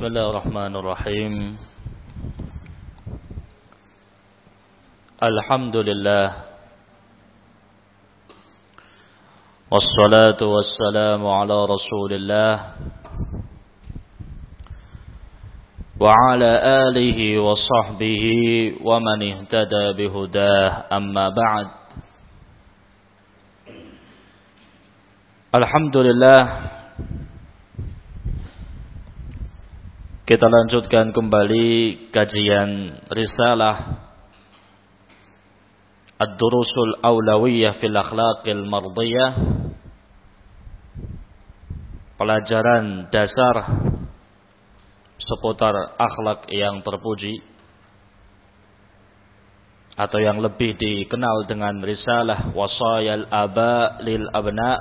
بسم الله الرحمن الرحيم. الحمد لله والصلاة والسلام على رسول الله وعلى آله وصحبه ومن اهتدى بهداه. أما بعد الحمد لله Kita lanjutkan kembali kajian risalah Ad-Durusul Awlawiyah fil Akhlaqil Mardiyah. Pelajaran dasar seputar akhlak yang terpuji atau yang lebih dikenal dengan risalah Wasayal Aba lil Abna.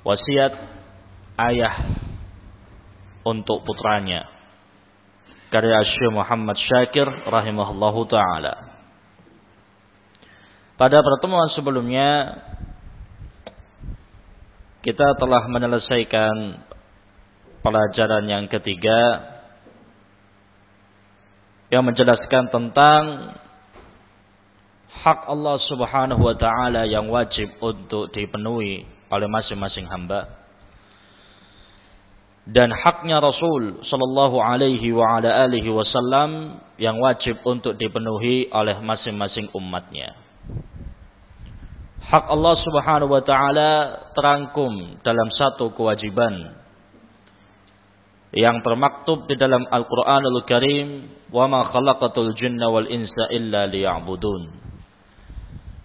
Wasiat ayah untuk putranya. Karya Syekh Muhammad Syakir rahimahullahu taala. Pada pertemuan sebelumnya kita telah menyelesaikan pelajaran yang ketiga yang menjelaskan tentang hak Allah Subhanahu wa taala yang wajib untuk dipenuhi oleh masing-masing hamba dan haknya Rasul sallallahu alaihi wa ala alihi wasallam yang wajib untuk dipenuhi oleh masing-masing umatnya. Hak Allah Subhanahu wa taala terangkum dalam satu kewajiban yang termaktub di dalam Al-Qur'anul Karim, "Wa ma khalaqatul jinna wal insa illa liya'budun."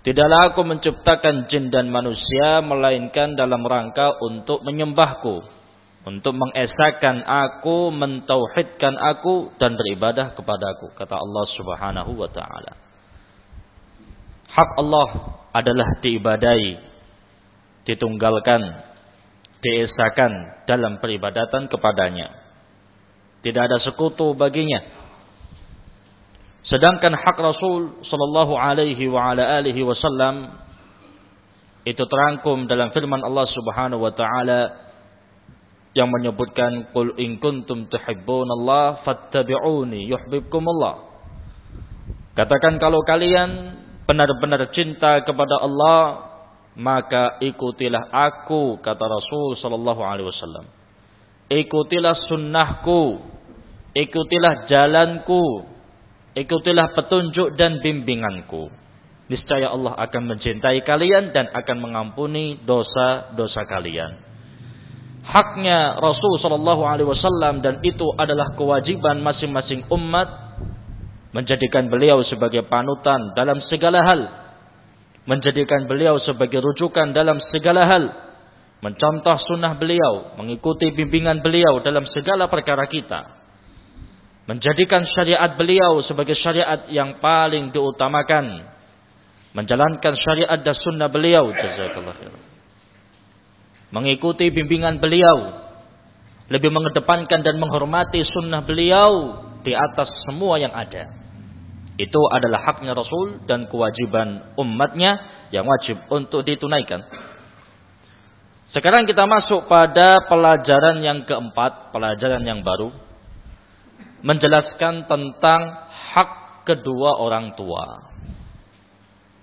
Tidaklah aku menciptakan jin dan manusia melainkan dalam rangka untuk menyembahku untuk mengesahkan aku, mentauhidkan aku dan beribadah kepadaku kata Allah Subhanahu wa taala. Hak Allah adalah diibadai, ditunggalkan, diesahkan dalam peribadatan kepadanya. Tidak ada sekutu baginya. Sedangkan hak Rasul sallallahu alaihi wa ala alihi wasallam itu terangkum dalam firman Allah Subhanahu wa taala yang menyebutkan qul in kuntum tuhibbunallah fattabi'uni yuhibbukumullah. Katakan kalau kalian benar-benar cinta kepada Allah, maka ikutilah aku kata Rasul sallallahu alaihi wasallam. Ikutilah sunnahku, ikutilah jalanku, ikutilah petunjuk dan bimbinganku. Niscaya Allah akan mencintai kalian dan akan mengampuni dosa-dosa kalian haknya Rasul Shallallahu Alaihi Wasallam dan itu adalah kewajiban masing-masing umat menjadikan beliau sebagai panutan dalam segala hal, menjadikan beliau sebagai rujukan dalam segala hal, mencontoh sunnah beliau, mengikuti bimbingan beliau dalam segala perkara kita, menjadikan syariat beliau sebagai syariat yang paling diutamakan, menjalankan syariat dan sunnah beliau. Khairan mengikuti bimbingan beliau, lebih mengedepankan dan menghormati sunnah beliau di atas semua yang ada. Itu adalah haknya Rasul dan kewajiban umatnya yang wajib untuk ditunaikan. Sekarang kita masuk pada pelajaran yang keempat, pelajaran yang baru. Menjelaskan tentang hak kedua orang tua.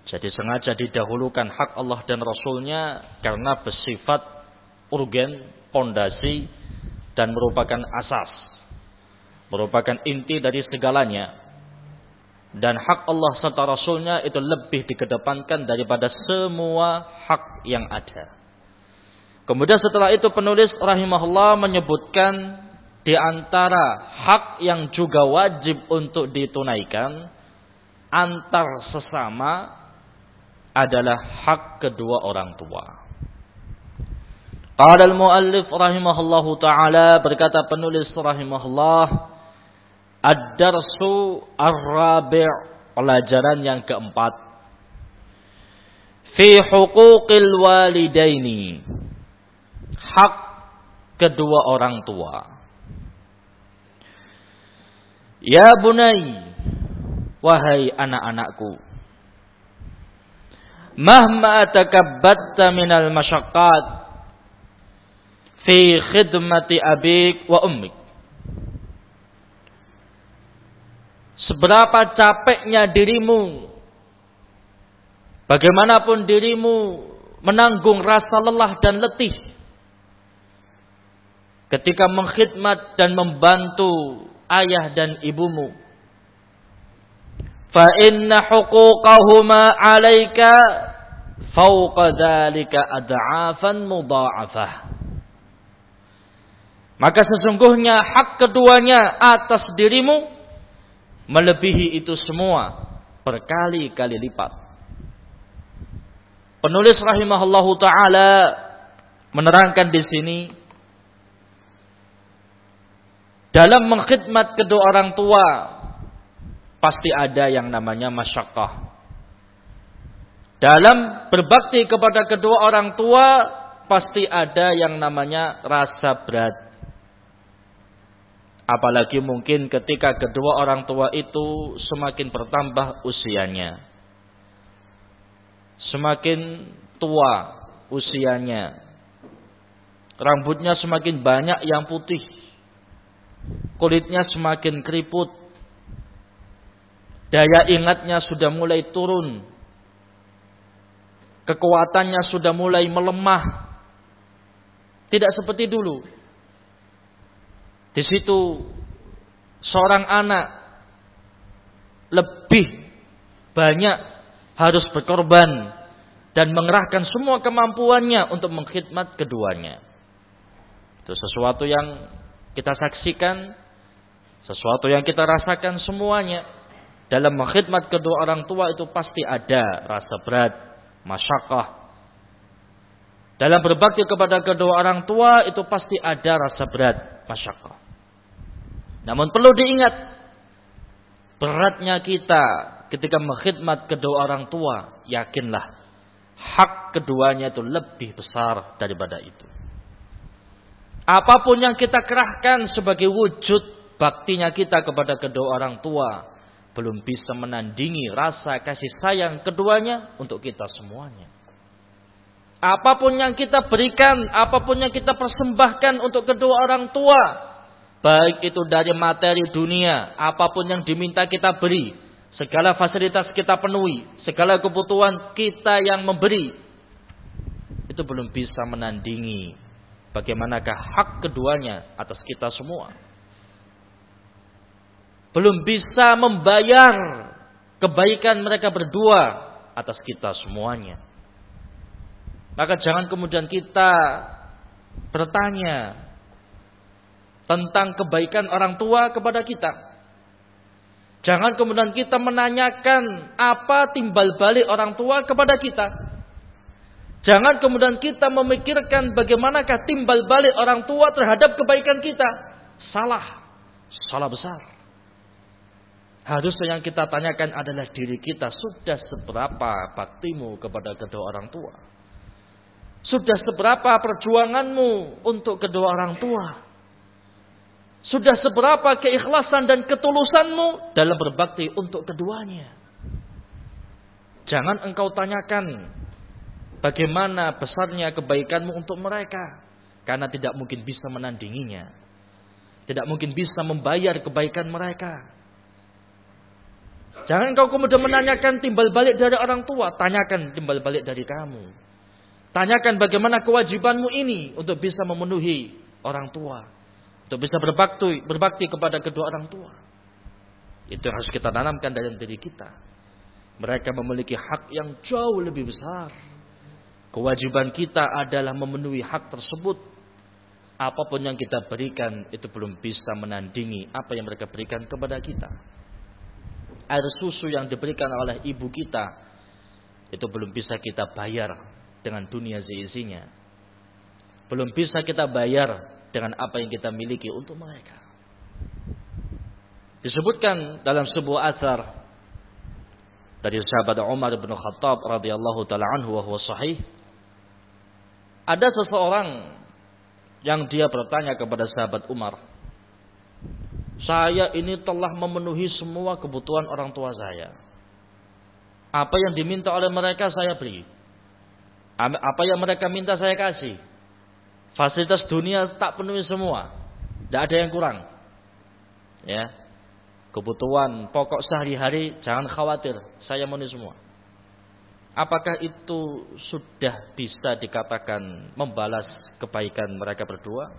Jadi sengaja didahulukan hak Allah dan Rasulnya karena bersifat urgen, pondasi, dan merupakan asas. Merupakan inti dari segalanya. Dan hak Allah serta Rasulnya itu lebih dikedepankan daripada semua hak yang ada. Kemudian setelah itu penulis rahimahullah menyebutkan di antara hak yang juga wajib untuk ditunaikan antar sesama adalah hak kedua orang tua. Qala al-muallif rahimahullahu taala berkata penulis rahimahullah ad-darsu ar-rabi' pelajaran yang keempat. fi huquqil walidaini hak kedua orang tua. Ya bunai wahai anak-anakku mahma takabbatta minal masyaqqat fi khidmati abik wa ummik. Seberapa capeknya dirimu, bagaimanapun dirimu menanggung rasa lelah dan letih ketika mengkhidmat dan membantu ayah dan ibumu. Fa inna huquqahuma 'alaika fawqa dzalika ad'afan mudha'afah. Maka sesungguhnya hak keduanya atas dirimu melebihi itu semua berkali-kali lipat. Penulis rahimahullahu taala menerangkan di sini dalam mengkhidmat kedua orang tua pasti ada yang namanya masyakkah. Dalam berbakti kepada kedua orang tua pasti ada yang namanya rasa berat. Apalagi mungkin ketika kedua orang tua itu semakin bertambah usianya. Semakin tua usianya. Rambutnya semakin banyak yang putih. Kulitnya semakin keriput. Daya ingatnya sudah mulai turun. Kekuatannya sudah mulai melemah. Tidak seperti dulu di situ seorang anak lebih banyak harus berkorban dan mengerahkan semua kemampuannya untuk mengkhidmat keduanya. Itu sesuatu yang kita saksikan, sesuatu yang kita rasakan semuanya. Dalam mengkhidmat kedua orang tua itu pasti ada rasa berat, masyakah. Dalam berbakti kepada kedua orang tua itu pasti ada rasa berat, masyakah. Namun perlu diingat beratnya kita ketika mengkhidmat kedua orang tua, yakinlah hak keduanya itu lebih besar daripada itu. Apa pun yang kita kerahkan sebagai wujud baktinya kita kepada kedua orang tua belum bisa menandingi rasa kasih sayang keduanya untuk kita semuanya. Apa pun yang kita berikan, apa pun yang kita persembahkan untuk kedua orang tua, Baik itu dari materi dunia, apa pun yang diminta kita beri. Segala fasilitas kita penuhi, segala kebutuhan kita yang memberi. Itu belum bisa menandingi bagaimanakah hak keduanya atas kita semua. Belum bisa membayar kebaikan mereka berdua atas kita semuanya. Maka jangan kemudian kita bertanya, tentang kebaikan orang tua kepada kita. Jangan kemudian kita menanyakan apa timbal balik orang tua kepada kita. Jangan kemudian kita memikirkan bagaimanakah timbal balik orang tua terhadap kebaikan kita. Salah. Salah besar. Harusnya yang kita tanyakan adalah diri kita. Sudah seberapa baktimu kepada kedua orang tua? Sudah seberapa perjuanganmu untuk kedua orang tua? Sudah seberapa keikhlasan dan ketulusanmu dalam berbakti untuk keduanya. Jangan engkau tanyakan bagaimana besarnya kebaikanmu untuk mereka. Karena tidak mungkin bisa menandinginya. Tidak mungkin bisa membayar kebaikan mereka. Jangan engkau kemudian menanyakan timbal balik dari orang tua. Tanyakan timbal balik dari kamu. Tanyakan bagaimana kewajibanmu ini untuk bisa memenuhi orang tua. Untuk bisa berbakti, berbakti kepada kedua orang tua. Itu harus kita tanamkan dalam diri kita. Mereka memiliki hak yang jauh lebih besar. Kewajiban kita adalah memenuhi hak tersebut. Apa pun yang kita berikan itu belum bisa menandingi apa yang mereka berikan kepada kita. Air susu yang diberikan oleh ibu kita itu belum bisa kita bayar dengan dunia seisinya. Belum bisa kita bayar dengan apa yang kita miliki untuk mereka. Disebutkan dalam sebuah asar dari sahabat Umar bin Khattab radhiyallahu taala anhu wa huwa sahih ada seseorang yang dia bertanya kepada sahabat Umar saya ini telah memenuhi semua kebutuhan orang tua saya. Apa yang diminta oleh mereka saya beri. Apa yang mereka minta saya kasih Fasilitas dunia tak penuhi semua. Tidak ada yang kurang. Ya. kebutuhan pokok sehari-hari, jangan khawatir, saya memenuhi semua. Apakah itu sudah bisa dikatakan membalas kebaikan mereka berdua?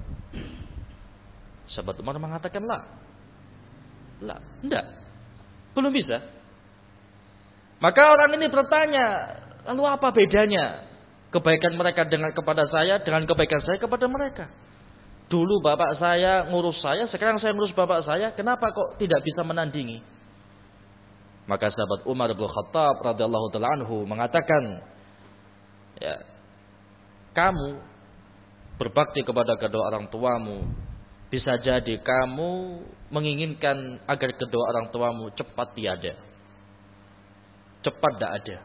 Sahabat Umar mengatakan lah. Lah, enggak. Belum bisa. Maka orang ini bertanya, lalu apa bedanya kebaikan mereka dengan kepada saya dengan kebaikan saya kepada mereka? Dulu bapak saya ngurus saya, sekarang saya ngurus bapak saya, kenapa kok tidak bisa menandingi? Maka sahabat Umar bin Khattab radhiyallahu taala anhu mengatakan, ya, kamu berbakti kepada kedua orang tuamu bisa jadi kamu menginginkan agar kedua orang tuamu cepat tiada. Cepat tidak ada.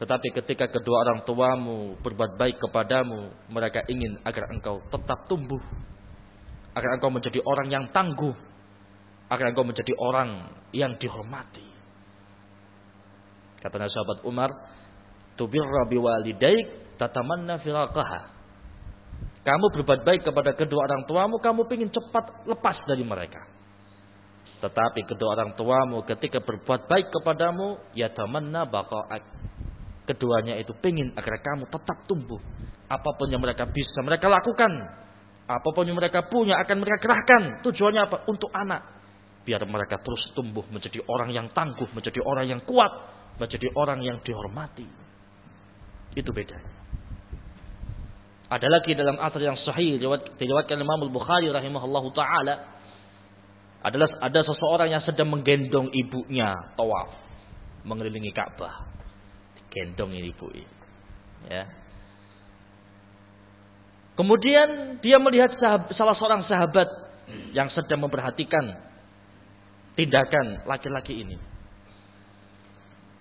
Tetapi ketika kedua orang tuamu berbuat baik kepadamu, mereka ingin agar engkau tetap tumbuh. Agar engkau menjadi orang yang tangguh agar engkau menjadi orang yang dihormati. Kata sahabat Umar, tubirra biwalidaik tatamanna firaqaha. Kamu berbuat baik kepada kedua orang tuamu, kamu ingin cepat lepas dari mereka. Tetapi kedua orang tuamu ketika berbuat baik kepadamu, ya tamanna baqa'ak. Keduanya itu ingin agar kamu tetap tumbuh. Apa pun yang mereka bisa mereka lakukan. Apa pun yang mereka punya akan mereka kerahkan. Tujuannya apa? Untuk anak biar mereka terus tumbuh menjadi orang yang tangguh, menjadi orang yang kuat, menjadi orang yang dihormati. Itu bedanya. Ada lagi dalam asar yang sahih diriwayatkan Imam Al-Bukhari rahimahullahu taala adalah ada seseorang yang sedang menggendong ibunya tawaf mengelilingi Ka'bah. Gendong ini ibu. Ya. Kemudian dia melihat sahabat, salah seorang sahabat yang sedang memperhatikan tindakan laki-laki ini.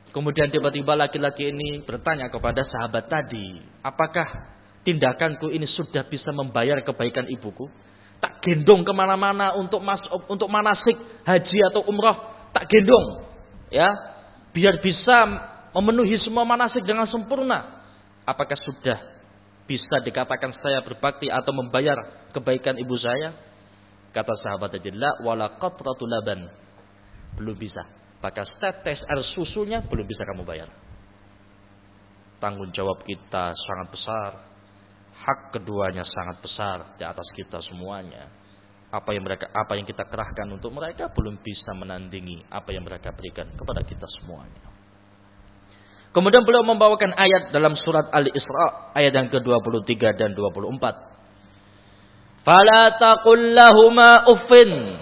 Kemudian tiba-tiba laki-laki ini bertanya kepada sahabat tadi, apakah tindakanku ini sudah bisa membayar kebaikan ibuku? Tak gendong ke mana-mana untuk mas untuk manasik haji atau umrah, tak gendong, ya, biar bisa memenuhi semua manasik dengan sempurna. Apakah sudah bisa dikatakan saya berbakti atau membayar kebaikan ibu saya? Kata sahabat tadi, la wala qatratul laban. Belum bisa. Maka setetes air susunya belum bisa kamu bayar. Tanggung jawab kita sangat besar. Hak keduanya sangat besar di atas kita semuanya. Apa yang mereka apa yang kita kerahkan untuk mereka belum bisa menandingi apa yang mereka berikan kepada kita semuanya. Kemudian beliau membawakan ayat dalam surat Al-Isra ayat yang ke-23 dan 24. Fala taqul lahuma uffin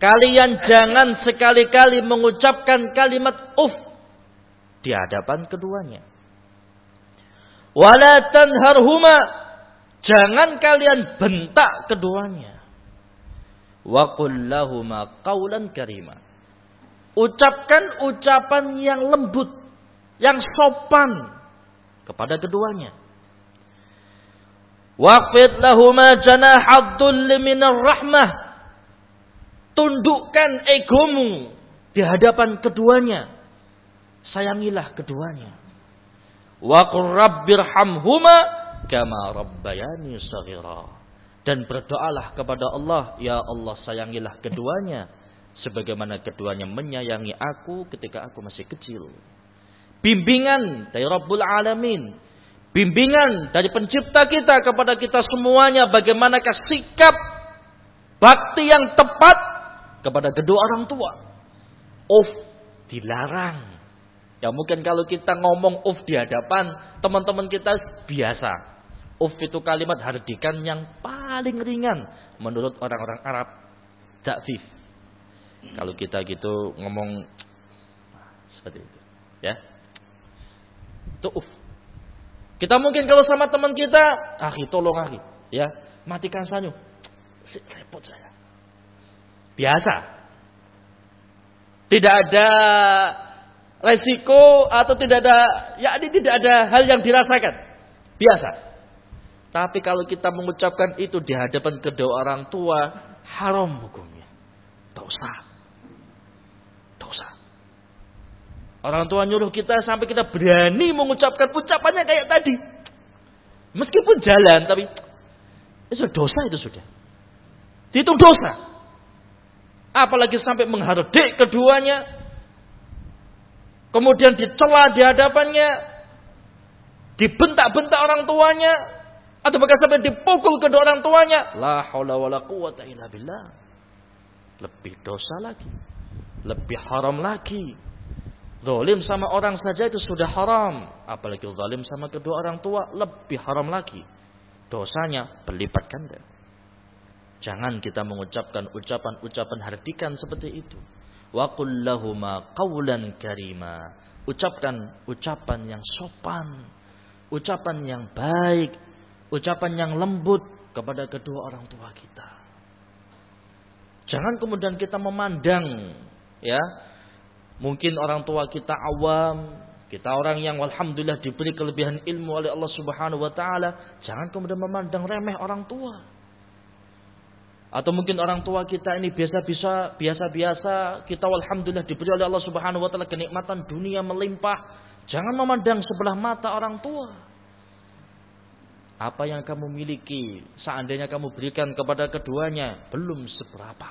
Kalian jangan sekali-kali mengucapkan kalimat uf di hadapan keduanya. Wala tanharhuma jangan kalian bentak keduanya. Wa qul lahuma qawlan karima. Ucapkan ucapan yang lembut, yang sopan kepada keduanya. Waqfid lahuma janahadzul minar rahmah Tundukkan egomu di hadapan keduanya. Sayangilah keduanya. Wa rabbirhamhuma kama rabbayani saghira. Dan berdoalah kepada Allah, ya Allah sayangilah keduanya sebagaimana keduanya menyayangi aku ketika aku masih kecil. Bimbingan dari Rabbul Alamin. Bimbingan dari pencipta kita kepada kita semuanya bagaimanakah sikap bakti yang tepat kepada kedua orang tua. Uf dilarang. Ya mungkin kalau kita ngomong uf di hadapan teman-teman kita biasa. Uf itu kalimat hardikan yang paling ringan menurut orang-orang Arab. Da'fif. Kalau kita gitu ngomong seperti itu. Ya. Itu uf. Kita mungkin kalau sama teman kita, akhi tolong akhi, ya, matikan sanyu. Repot saya. Biasa. Tidak ada resiko atau tidak ada, ya ini tidak ada hal yang dirasakan. Biasa. Tapi kalau kita mengucapkan itu di hadapan kedua orang tua, haram hukumnya. Dosa. Orang tua nyuruh kita sampai kita berani mengucapkan ucapannya kayak tadi. Meskipun jalan, tapi itu dosa itu sudah. Dihitung dosa. apalagi sampai menghardik keduanya, kemudian dicela di hadapannya, dibentak-bentak orang tuanya, atau bahkan sampai dipukul kedua orang tuanya, la haula wala quwata illa billah. Lebih dosa lagi, lebih haram lagi. Zalim sama orang saja itu sudah haram, apalagi zalim sama kedua orang tua lebih haram lagi. Dosanya berlipat ganda. Jangan kita mengucapkan ucapan-ucapan hardikan seperti itu. Wa qul qawlan karima. Ucapkan ucapan yang sopan, ucapan yang baik, ucapan yang lembut kepada kedua orang tua kita. Jangan kemudian kita memandang ya, mungkin orang tua kita awam, kita orang yang alhamdulillah diberi kelebihan ilmu oleh Allah Subhanahu wa taala, jangan kemudian memandang remeh orang tua. Atau mungkin orang tua kita ini biasa-biasa, biasa-biasa, kita alhamdulillah diberi oleh Allah Subhanahu wa taala kenikmatan dunia melimpah. Jangan memandang sebelah mata orang tua. Apa yang kamu miliki, seandainya kamu berikan kepada keduanya, belum seberapa.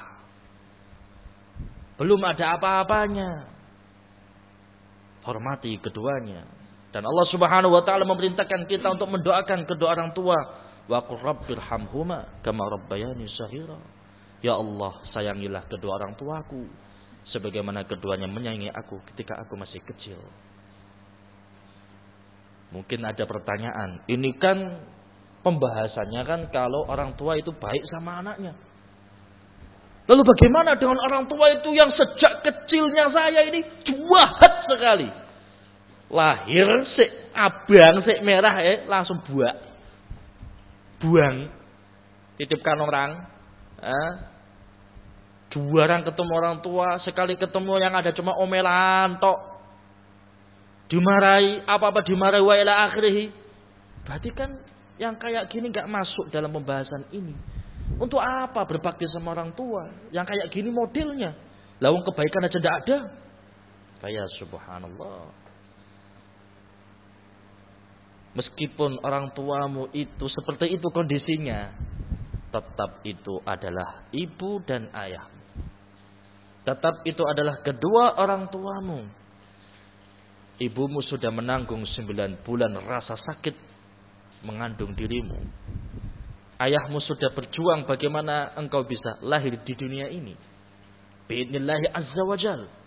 Belum ada apa-apanya. Hormati keduanya. Dan Allah Subhanahu wa taala memerintahkan kita untuk mendoakan kedua orang tua Wa qur rabbirhamhuma kama rabbayani sahira. Ya Allah, sayangilah kedua orang tuaku sebagaimana keduanya menyayangi aku ketika aku masih kecil. Mungkin ada pertanyaan, ini kan pembahasannya kan kalau orang tua itu baik sama anaknya. Lalu bagaimana dengan orang tua itu yang sejak kecilnya saya ini jahat sekali. Lahir si abang si merah eh langsung buak. Buang. Titipkan orang eh, orang ketemu orang tua sekali ketemu yang ada cuma omelan tok. Dimarahi apa-apa dimarahi wa ila akhirih. Berarti kan yang kayak gini nggak masuk dalam pembahasan ini untuk apa berbakti sama orang tua yang kayak gini modelnya lawang kebaikan aja tidak ada kayak subhanallah Meskipun orang tuamu itu seperti itu kondisinya, tetap itu adalah ibu dan ayah. Tetap itu adalah kedua orang tuamu. Ibumu sudah menanggung sembilan bulan rasa sakit mengandung dirimu. Ayahmu sudah berjuang bagaimana engkau bisa lahir di dunia ini. Bi'idnillahi azza wa jalla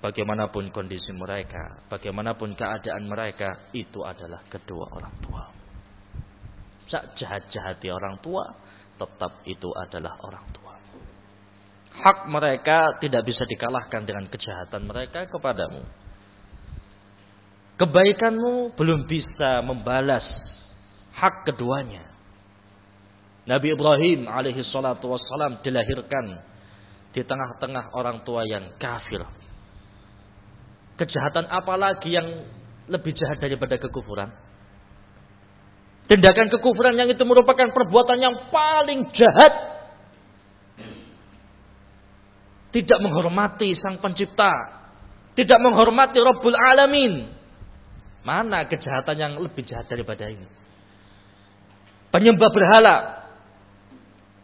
bagaimanapun kondisi mereka, bagaimanapun keadaan mereka, itu adalah kedua orang tua. Sak jahat-jahati orang tua, tetap itu adalah orang tua. Hak mereka tidak bisa dikalahkan dengan kejahatan mereka kepadamu. Kebaikanmu belum bisa membalas hak keduanya. Nabi Ibrahim alaihi salatu wassalam dilahirkan di tengah-tengah orang tua yang kafir Kejahatan apa lagi yang lebih jahat daripada kekufuran? Tindakan kekufuran yang itu merupakan perbuatan yang paling jahat. Tidak menghormati sang pencipta. Tidak menghormati Rabbul Alamin. Mana kejahatan yang lebih jahat daripada ini? Penyembah berhala.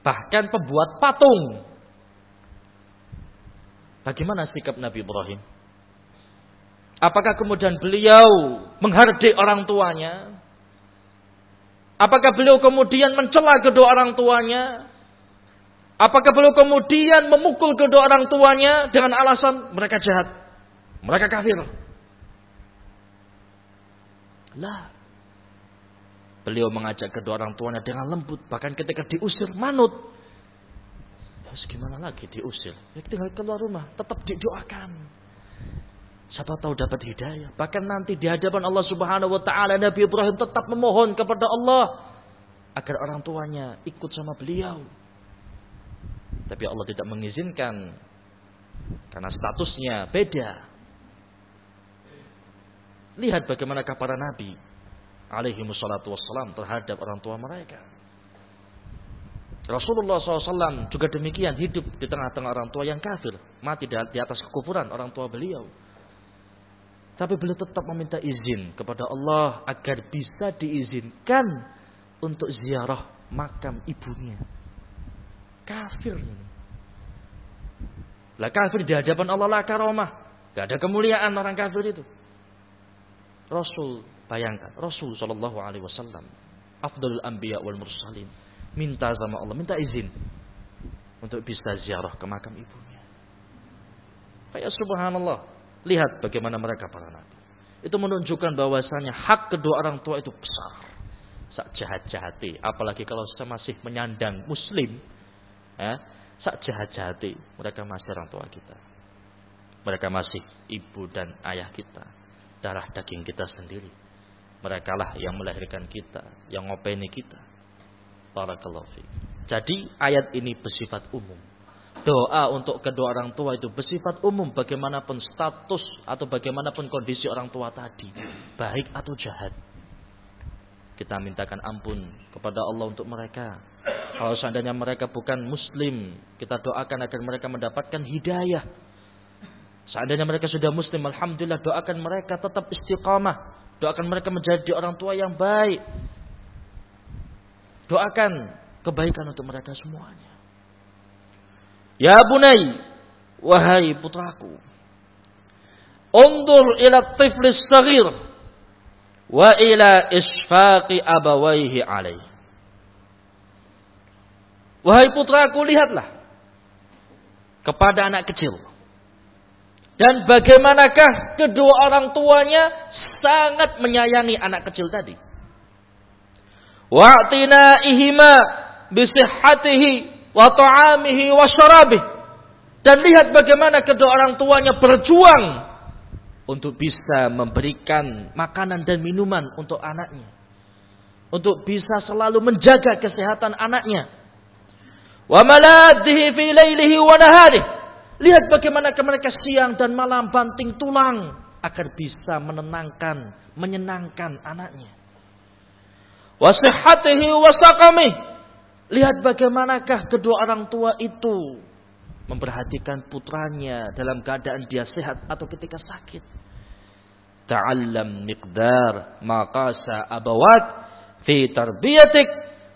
Bahkan pembuat patung. Bagaimana sikap Nabi Ibrahim? Apakah kemudian beliau menghardik orang tuanya? Apakah beliau kemudian mencela kedua orang tuanya? Apakah beliau kemudian memukul kedua orang tuanya dengan alasan mereka jahat? Mereka kafir. Lah. Beliau mengajak kedua orang tuanya dengan lembut. Bahkan ketika diusir, manut. Ya, gimana lagi diusir? Ya tinggal keluar rumah. Tetap didoakan. Siapa tahu dapat hidayah. Bahkan nanti di hadapan Allah Subhanahu wa taala Nabi Ibrahim tetap memohon kepada Allah agar orang tuanya ikut sama beliau. Tapi Allah tidak mengizinkan karena statusnya beda. Lihat bagaimana para nabi alaihi wassalatu wassalam terhadap orang tua mereka. Rasulullah SAW juga demikian hidup di tengah-tengah orang tua yang kafir. Mati di atas kekufuran orang tua beliau. Tapi beliau tetap meminta izin kepada Allah agar bisa diizinkan untuk ziarah makam ibunya. Kafir ini. Lah kafir di hadapan Allah lah karomah. Gak ada kemuliaan orang kafir itu. Rasul, bayangkan. Rasul Shallallahu Alaihi Wasallam. Afdalul Anbiya wal Mursalin. Minta sama Allah, minta izin. Untuk bisa ziarah ke makam ibunya. Kayak subhanallah. Lihat bagaimana mereka para nabi. Itu menunjukkan bahwasanya hak kedua orang tua itu besar. Sak jahat-jahati. Apalagi kalau masih menyandang muslim. Ya, sak jahat-jahati. Mereka masih orang tua kita. Mereka masih ibu dan ayah kita. Darah daging kita sendiri. Mereka lah yang melahirkan kita. Yang ngopeni kita. Barakallahu fiqh. Jadi ayat ini bersifat umum. Doa untuk kedua orang tua itu bersifat umum bagaimanapun status atau bagaimanapun kondisi orang tua tadi. Baik atau jahat. Kita mintakan ampun kepada Allah untuk mereka. Kalau seandainya mereka bukan muslim, kita doakan agar mereka mendapatkan hidayah. Seandainya mereka sudah muslim, Alhamdulillah doakan mereka tetap istiqamah. Doakan mereka menjadi orang tua yang baik. Doakan kebaikan untuk mereka semuanya. Ya bunai, wahai putraku. Undur ila tiflis sagir wa ila isfaqi abawaihi alaih. Wahai putraku lihatlah kepada anak kecil. Dan bagaimanakah kedua orang tuanya sangat menyayangi anak kecil tadi. Wa'tina ihima bisihatihi wa ta'amihi wa syarabih. Dan lihat bagaimana kedua orang tuanya berjuang untuk bisa memberikan makanan dan minuman untuk anaknya. Untuk bisa selalu menjaga kesehatan anaknya. Wa maladhihi fi lailihi wa nahari. Lihat bagaimana mereka siang dan malam banting tulang agar bisa menenangkan, menyenangkan anaknya. Wa sihhatihi wa saqamih. Lihat bagaimanakah kedua orang tua itu memperhatikan putranya dalam keadaan dia sehat atau ketika sakit. Ta'allam miqdar maqasa abawat fi tarbiyatik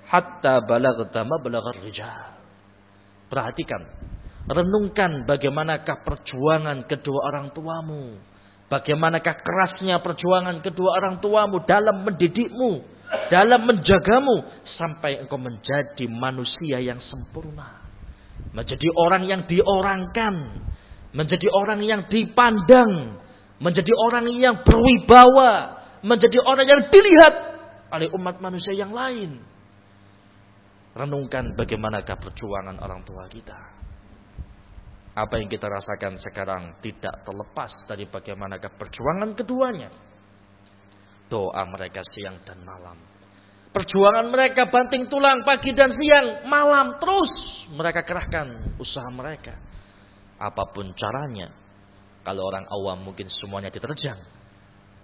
hatta balagta mablaghar rijal. Perhatikan, renungkan bagaimanakah perjuangan kedua orang tuamu. Bagaimanakah kerasnya perjuangan kedua orang tuamu dalam mendidikmu, dalam menjagamu sampai engkau menjadi manusia yang sempurna menjadi orang yang diorangkan, menjadi orang yang dipandang, menjadi orang yang berwibawa, menjadi orang yang dilihat oleh umat manusia yang lain. Renungkan bagaimanakah perjuangan orang tua kita. Apa yang kita rasakan sekarang tidak terlepas dari bagaimanakah perjuangan keduanya. Doa mereka siang dan malam Perjuangan mereka banting tulang pagi dan siang, malam terus mereka kerahkan usaha mereka. Apa pun caranya. Kalau orang awam mungkin semuanya diterjang.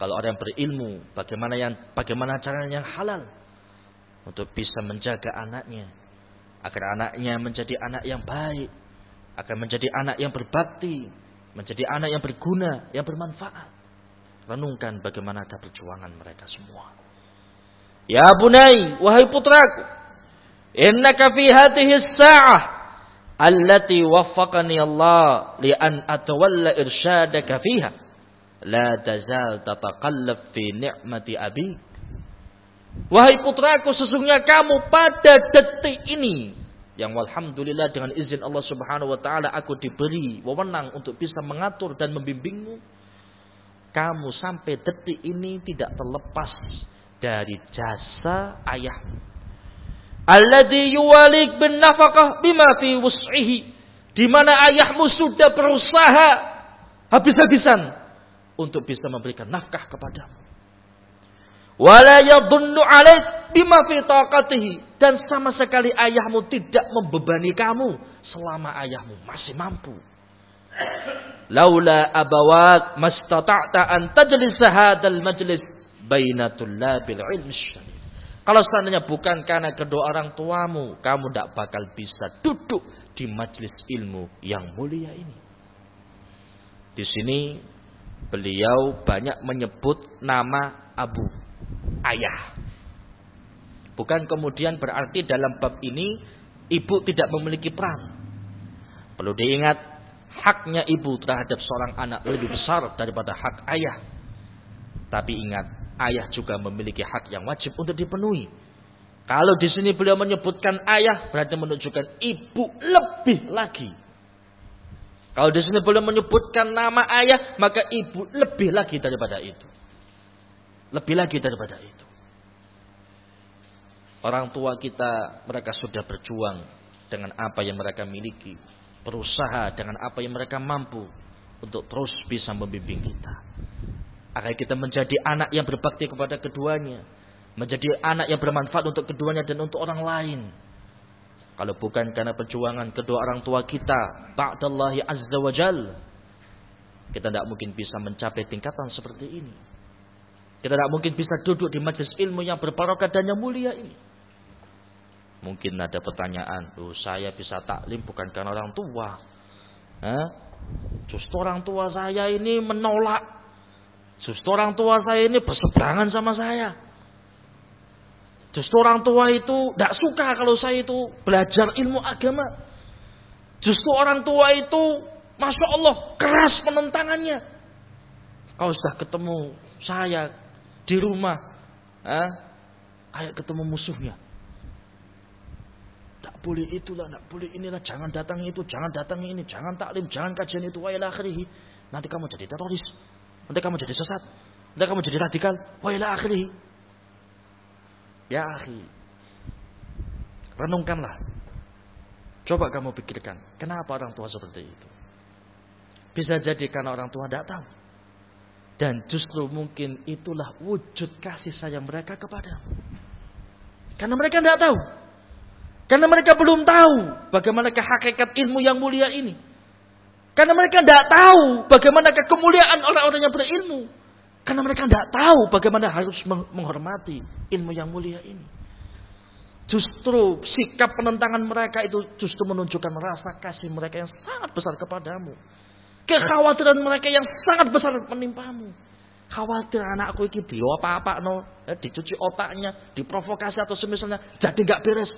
Kalau orang yang berilmu, bagaimana yang bagaimana caranya yang halal untuk bisa menjaga anaknya agar anaknya menjadi anak yang baik, akan menjadi anak yang berbakti, menjadi anak yang berguna, yang bermanfaat. Renungkan bagaimana perjuangan mereka semua. Ya bunai, wahai putraku, innaka fi hadhihi sa'ah allati waffaqani Allah li an atawalla irsyadaka fiha la tazal tataqallab fi ni'mati abik. Wahai putraku, sesungguhnya kamu pada detik ini yang alhamdulillah dengan izin Allah Subhanahu wa taala aku diberi wewenang untuk bisa mengatur dan membimbingmu. Kamu sampai detik ini tidak terlepas dari jasa ayahmu. Alladhi yuwalik bin nafakah bima fi wus'ihi. Di mana ayahmu sudah berusaha habis-habisan untuk bisa memberikan nafkah kepadamu. Wala yadunnu alaik bima fi taqatihi. Dan sama sekali ayahmu tidak membebani kamu selama ayahmu masih mampu. Laula abawak mastata'ta an tajlisa hadal majlis bainatul labil ilmi. Kalau seandainya bukan karena kedua orang tuamu, kamu tidak bakal bisa duduk di majlis ilmu yang mulia ini. Di sini beliau banyak menyebut nama Abu, ayah. Bukan kemudian berarti dalam bab ini ibu tidak memiliki peran. Perlu diingat, haknya ibu terhadap seorang anak lebih besar daripada hak ayah. Tapi ingat, ayah juga memiliki hak yang wajib untuk dipenuhi. Kalau di sini beliau menyebutkan ayah, berarti menunjukkan ibu lebih lagi. Kalau di sini beliau menyebutkan nama ayah, maka ibu lebih lagi daripada itu. Lebih lagi daripada itu. Orang tua kita, mereka sudah berjuang dengan apa yang mereka miliki. Berusaha dengan apa yang mereka mampu untuk terus bisa membimbing kita. Agar kita menjadi anak yang berbakti kepada keduanya menjadi anak yang bermanfaat untuk keduanya dan untuk orang lain. Kalau bukan karena perjuangan kedua orang tua kita, ba'dallahi azza wa jal, kita tidak mungkin bisa mencapai tingkatan seperti ini. Kita tidak mungkin bisa duduk di majelis ilmu yang berbarokah dan yang mulia ini. Mungkin ada pertanyaan, oh, saya bisa taklim bukan karena orang tua. Hah? Justru orang tua saya ini menolak. Justru orang tua saya ini berseberangan sama saya. Justru orang tua itu tidak suka kalau saya itu belajar ilmu agama. Justru orang tua itu, masya Allah, keras penentangannya. Kau sudah ketemu saya di rumah, eh, kayak ketemu musuhnya. Tak boleh itulah, tak boleh inilah, jangan datang itu, jangan datang ini, jangan taklim, jangan kajian itu, wa akhirih. Nanti kamu jadi teroris, nanti kamu jadi sesat, nanti kamu jadi radikal, wa akhirih. Ya akhi. Renungkanlah. Coba kamu pikirkan. Kenapa orang tua seperti itu? Bisa jadi karena orang tua tidak tahu. Dan justru mungkin itulah wujud kasih sayang mereka kepada. Karena mereka tidak tahu. Karena mereka belum tahu bagaimana hakikat ilmu yang mulia ini. Karena mereka tidak tahu bagaimana kemuliaan orang-orang yang berilmu. Karena mereka tidak tahu bagaimana harus menghormati ilmu yang mulia ini. Justru sikap penentangan mereka itu justru menunjukkan rasa kasih mereka yang sangat besar kepadamu. Kekhawatiran mereka yang sangat besar menimpamu. Khawatir anakku ini di apa-apa no, ya, dicuci otaknya, diprovokasi atau semisalnya jadi nggak beres.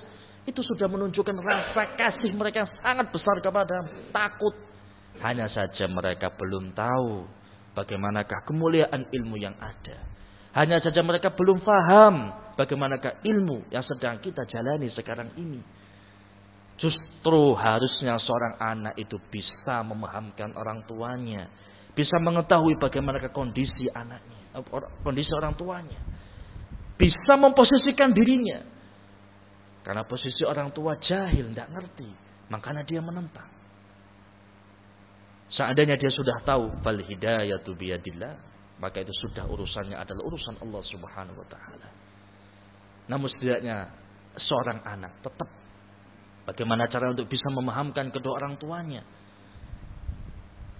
Itu sudah menunjukkan rasa kasih mereka yang sangat besar kepadamu. Takut. Hanya saja mereka belum tahu bagaimanakah kemuliaan ilmu yang ada. Hanya saja mereka belum faham bagaimanakah ilmu yang sedang kita jalani sekarang ini. Justru harusnya seorang anak itu bisa memahamkan orang tuanya. Bisa mengetahui bagaimanakah kondisi anaknya. Kondisi orang tuanya. Bisa memposisikan dirinya. Karena posisi orang tua jahil, tidak ngerti. Makanya dia menentang. Seandainya dia sudah tahu fal hidayatu biyadillah, maka itu sudah urusannya adalah urusan Allah Subhanahu wa taala. Namun setidaknya seorang anak tetap bagaimana cara untuk bisa memahamkan kedua orang tuanya.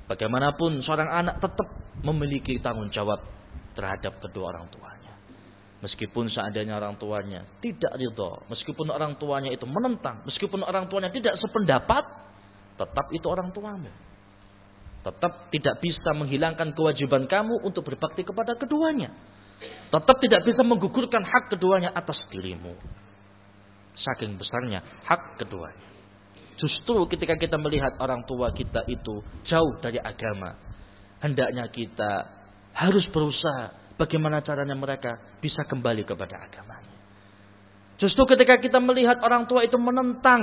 Bagaimanapun seorang anak tetap memiliki tanggung jawab terhadap kedua orang tuanya. Meskipun seandainya orang tuanya tidak ridho, meskipun orang tuanya itu menentang, meskipun orang tuanya tidak sependapat, tetap itu orang tuamu tetap tidak bisa menghilangkan kewajiban kamu untuk berbakti kepada keduanya. Tetap tidak bisa menggugurkan hak keduanya atas dirimu. Saking besarnya hak keduanya. Justru ketika kita melihat orang tua kita itu jauh dari agama. Hendaknya kita harus berusaha bagaimana caranya mereka bisa kembali kepada agamanya. Justru ketika kita melihat orang tua itu menentang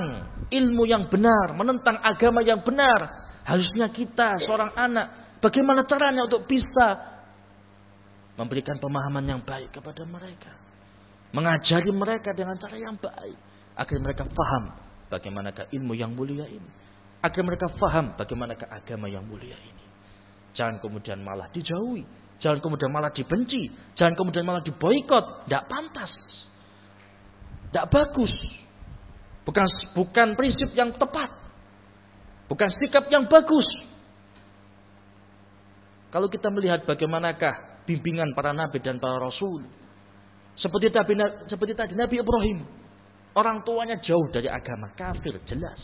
ilmu yang benar, menentang agama yang benar, Harusnya kita seorang anak bagaimana caranya untuk bisa memberikan pemahaman yang baik kepada mereka. Mengajari mereka dengan cara yang baik agar mereka faham bagaimanakah ilmu yang mulia ini. Agar mereka faham bagaimanakah agama yang mulia ini. Jangan kemudian malah dijauhi. Jangan kemudian malah dibenci. Jangan kemudian malah diboikot. Tidak pantas. Tidak bagus. Bukan bukan prinsip yang tepat. Bukan sikap yang bagus. Kalau kita melihat bagaimanakah bimbingan para nabi dan para rasul. Seperti tadi, seperti tadi Nabi Ibrahim. Orang tuanya jauh dari agama. Kafir, jelas.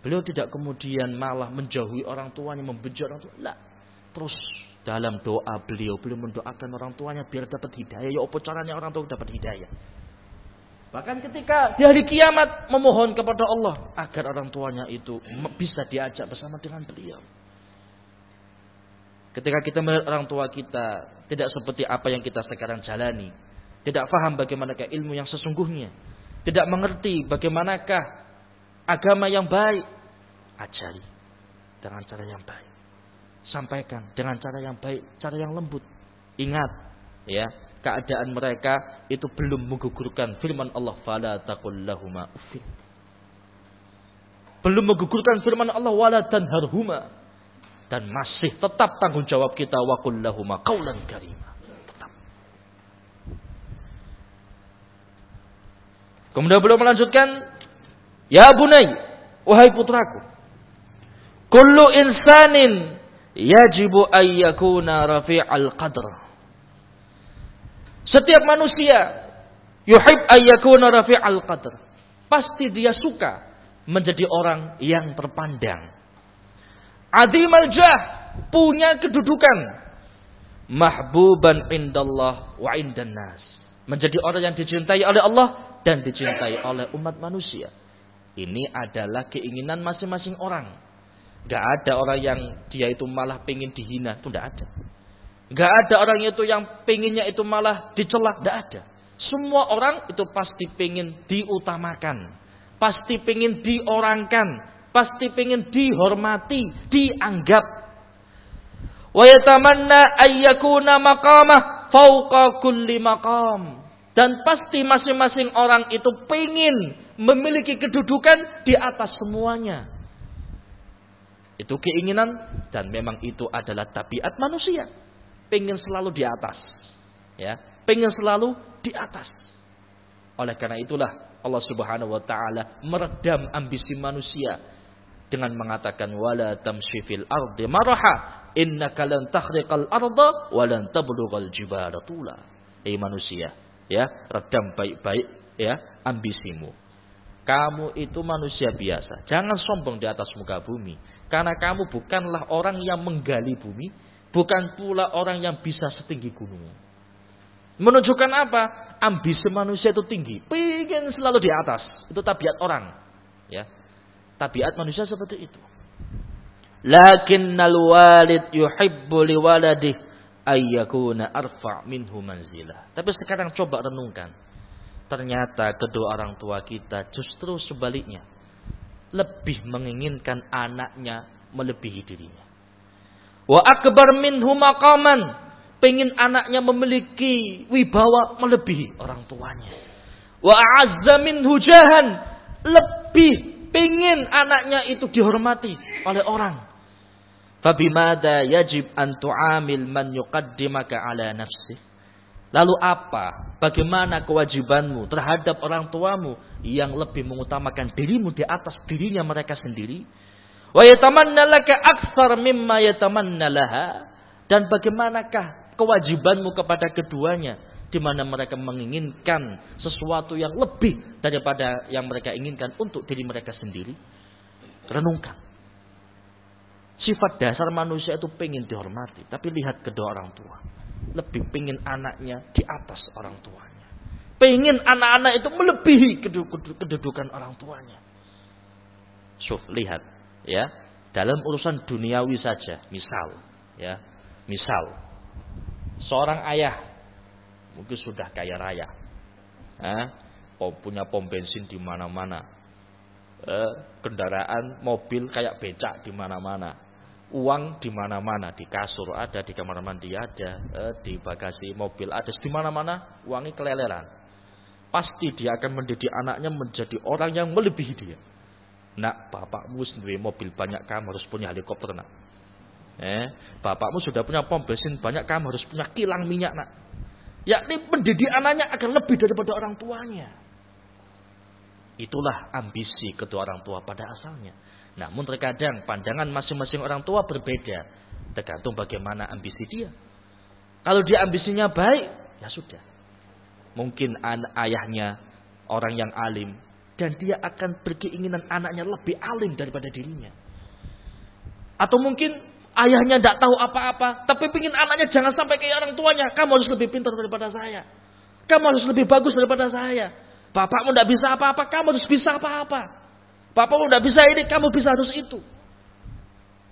Beliau tidak kemudian malah menjauhi orang tuanya, membenci orang tua. Lah. Terus dalam doa beliau, beliau mendoakan orang tuanya biar dapat hidayah. Ya apa caranya orang tua dapat hidayah? Bahkan ketika di hari kiamat memohon kepada Allah agar orang tuanya itu bisa diajak bersama dengan beliau. Ketika kita melihat orang tua kita tidak seperti apa yang kita sekarang jalani, tidak faham bagaimanakah ilmu yang sesungguhnya, tidak mengerti bagaimanakah agama yang baik, ajari dengan cara yang baik. Sampaikan dengan cara yang baik, cara yang lembut. Ingat, ya, keadaan mereka itu belum menggugurkan firman Allah fala taqul uffin. Belum menggugurkan firman Allah wala tanharhuma dan masih tetap tanggung jawab kita wa qul lahuma qaulan karima. Tetap. Kemudian beliau melanjutkan, "Ya bunai, wahai putraku, kullu insanin yajibu ayyakuna rafi'al qadr." Setiap manusia yuhib ayyakuna rafi'al qadr. Pasti dia suka menjadi orang yang terpandang. Azimal jah punya kedudukan mahbuban indallah wa indan nas. Menjadi orang yang dicintai oleh Allah dan dicintai oleh umat manusia. Ini adalah keinginan masing-masing orang. Gak ada orang yang dia itu malah pengen dihina. Itu tidak ada. Gak ada orang itu yang pengennya itu malah dicelak. Gak ada. Semua orang itu pasti pengen diutamakan. Pasti pengen diorangkan. Pasti pengen dihormati. Dianggap. Wa yatamanna ayyakuna maqamah fauqa kulli maqam. Dan pasti masing-masing orang itu pengen memiliki kedudukan di atas semuanya. Itu keinginan dan memang itu adalah tabiat manusia pengen selalu di atas. Ya, pengen selalu di atas. Oleh karena itulah Allah Subhanahu wa taala meredam ambisi manusia dengan mengatakan wala tamshi fil ardi maraha innaka lan takhriqal arda wa lan. Eh manusia, ya, redam baik-baik ya ambisimu. Kamu itu manusia biasa. Jangan sombong di atas muka bumi. Karena kamu bukanlah orang yang menggali bumi. Bukan pula orang yang bisa setinggi gunung. Menunjukkan apa? Ambisi manusia itu tinggi. Pengen selalu di atas. Itu tabiat orang. Ya. Tabiat manusia seperti itu. Lakinnal walid yuhibbu liwaladih ayyakuna arfa' minhu manzilah. Tapi sekarang coba renungkan. Ternyata kedua orang tua kita justru sebaliknya. Lebih menginginkan anaknya melebihi dirinya. Wa akbar minhu maqaman. Pengen anaknya memiliki wibawa melebihi orang tuanya. Wa a'azza minhu jahan. Lebih pengen anaknya itu dihormati oleh orang. Fabimada yajib an tu'amil man yuqaddimaka ala nafsih. Lalu apa? Bagaimana kewajibanmu terhadap orang tuamu yang lebih mengutamakan dirimu di atas dirinya mereka sendiri? Wa yatamanna laka akthar mimma yatamanna laha. Dan bagaimanakah kewajibanmu kepada keduanya di mana mereka menginginkan sesuatu yang lebih daripada yang mereka inginkan untuk diri mereka sendiri. Renungkan. Sifat dasar manusia itu pengen dihormati. Tapi lihat kedua orang tua. Lebih pengen anaknya di atas orang tuanya. Pengen anak-anak itu melebihi kedudukan orang tuanya. Suf, lihat ya dalam urusan duniawi saja misal ya misal seorang ayah mungkin sudah kaya raya eh, punya pom bensin di mana-mana eh, kendaraan mobil kayak becak di mana-mana uang di mana-mana di kasur ada di kamar mandi ada eh, di bagasi mobil ada di mana-mana uangnya keleleran pasti dia akan mendidik anaknya menjadi orang yang melebihi dia Nak, bapakmu sendiri mobil banyak, kamu harus punya helikopter, nak. Eh, bapakmu sudah punya pom bensin banyak, kamu harus punya kilang minyak, nak. Yakni mendidik anaknya agar lebih daripada orang tuanya. Itulah ambisi kedua orang tua pada asalnya. Namun terkadang pandangan masing-masing orang tua berbeda. Tergantung bagaimana ambisi dia. Kalau dia ambisinya baik, ya sudah. Mungkin ayahnya orang yang alim, dan dia akan berkeinginan anaknya lebih alim daripada dirinya. Atau mungkin ayahnya tidak tahu apa-apa, tapi ingin anaknya jangan sampai kayak orang tuanya. Kamu harus lebih pintar daripada saya. Kamu harus lebih bagus daripada saya. Bapakmu tidak bisa apa-apa, kamu harus bisa apa-apa. Bapakmu tidak bisa ini, kamu bisa harus itu.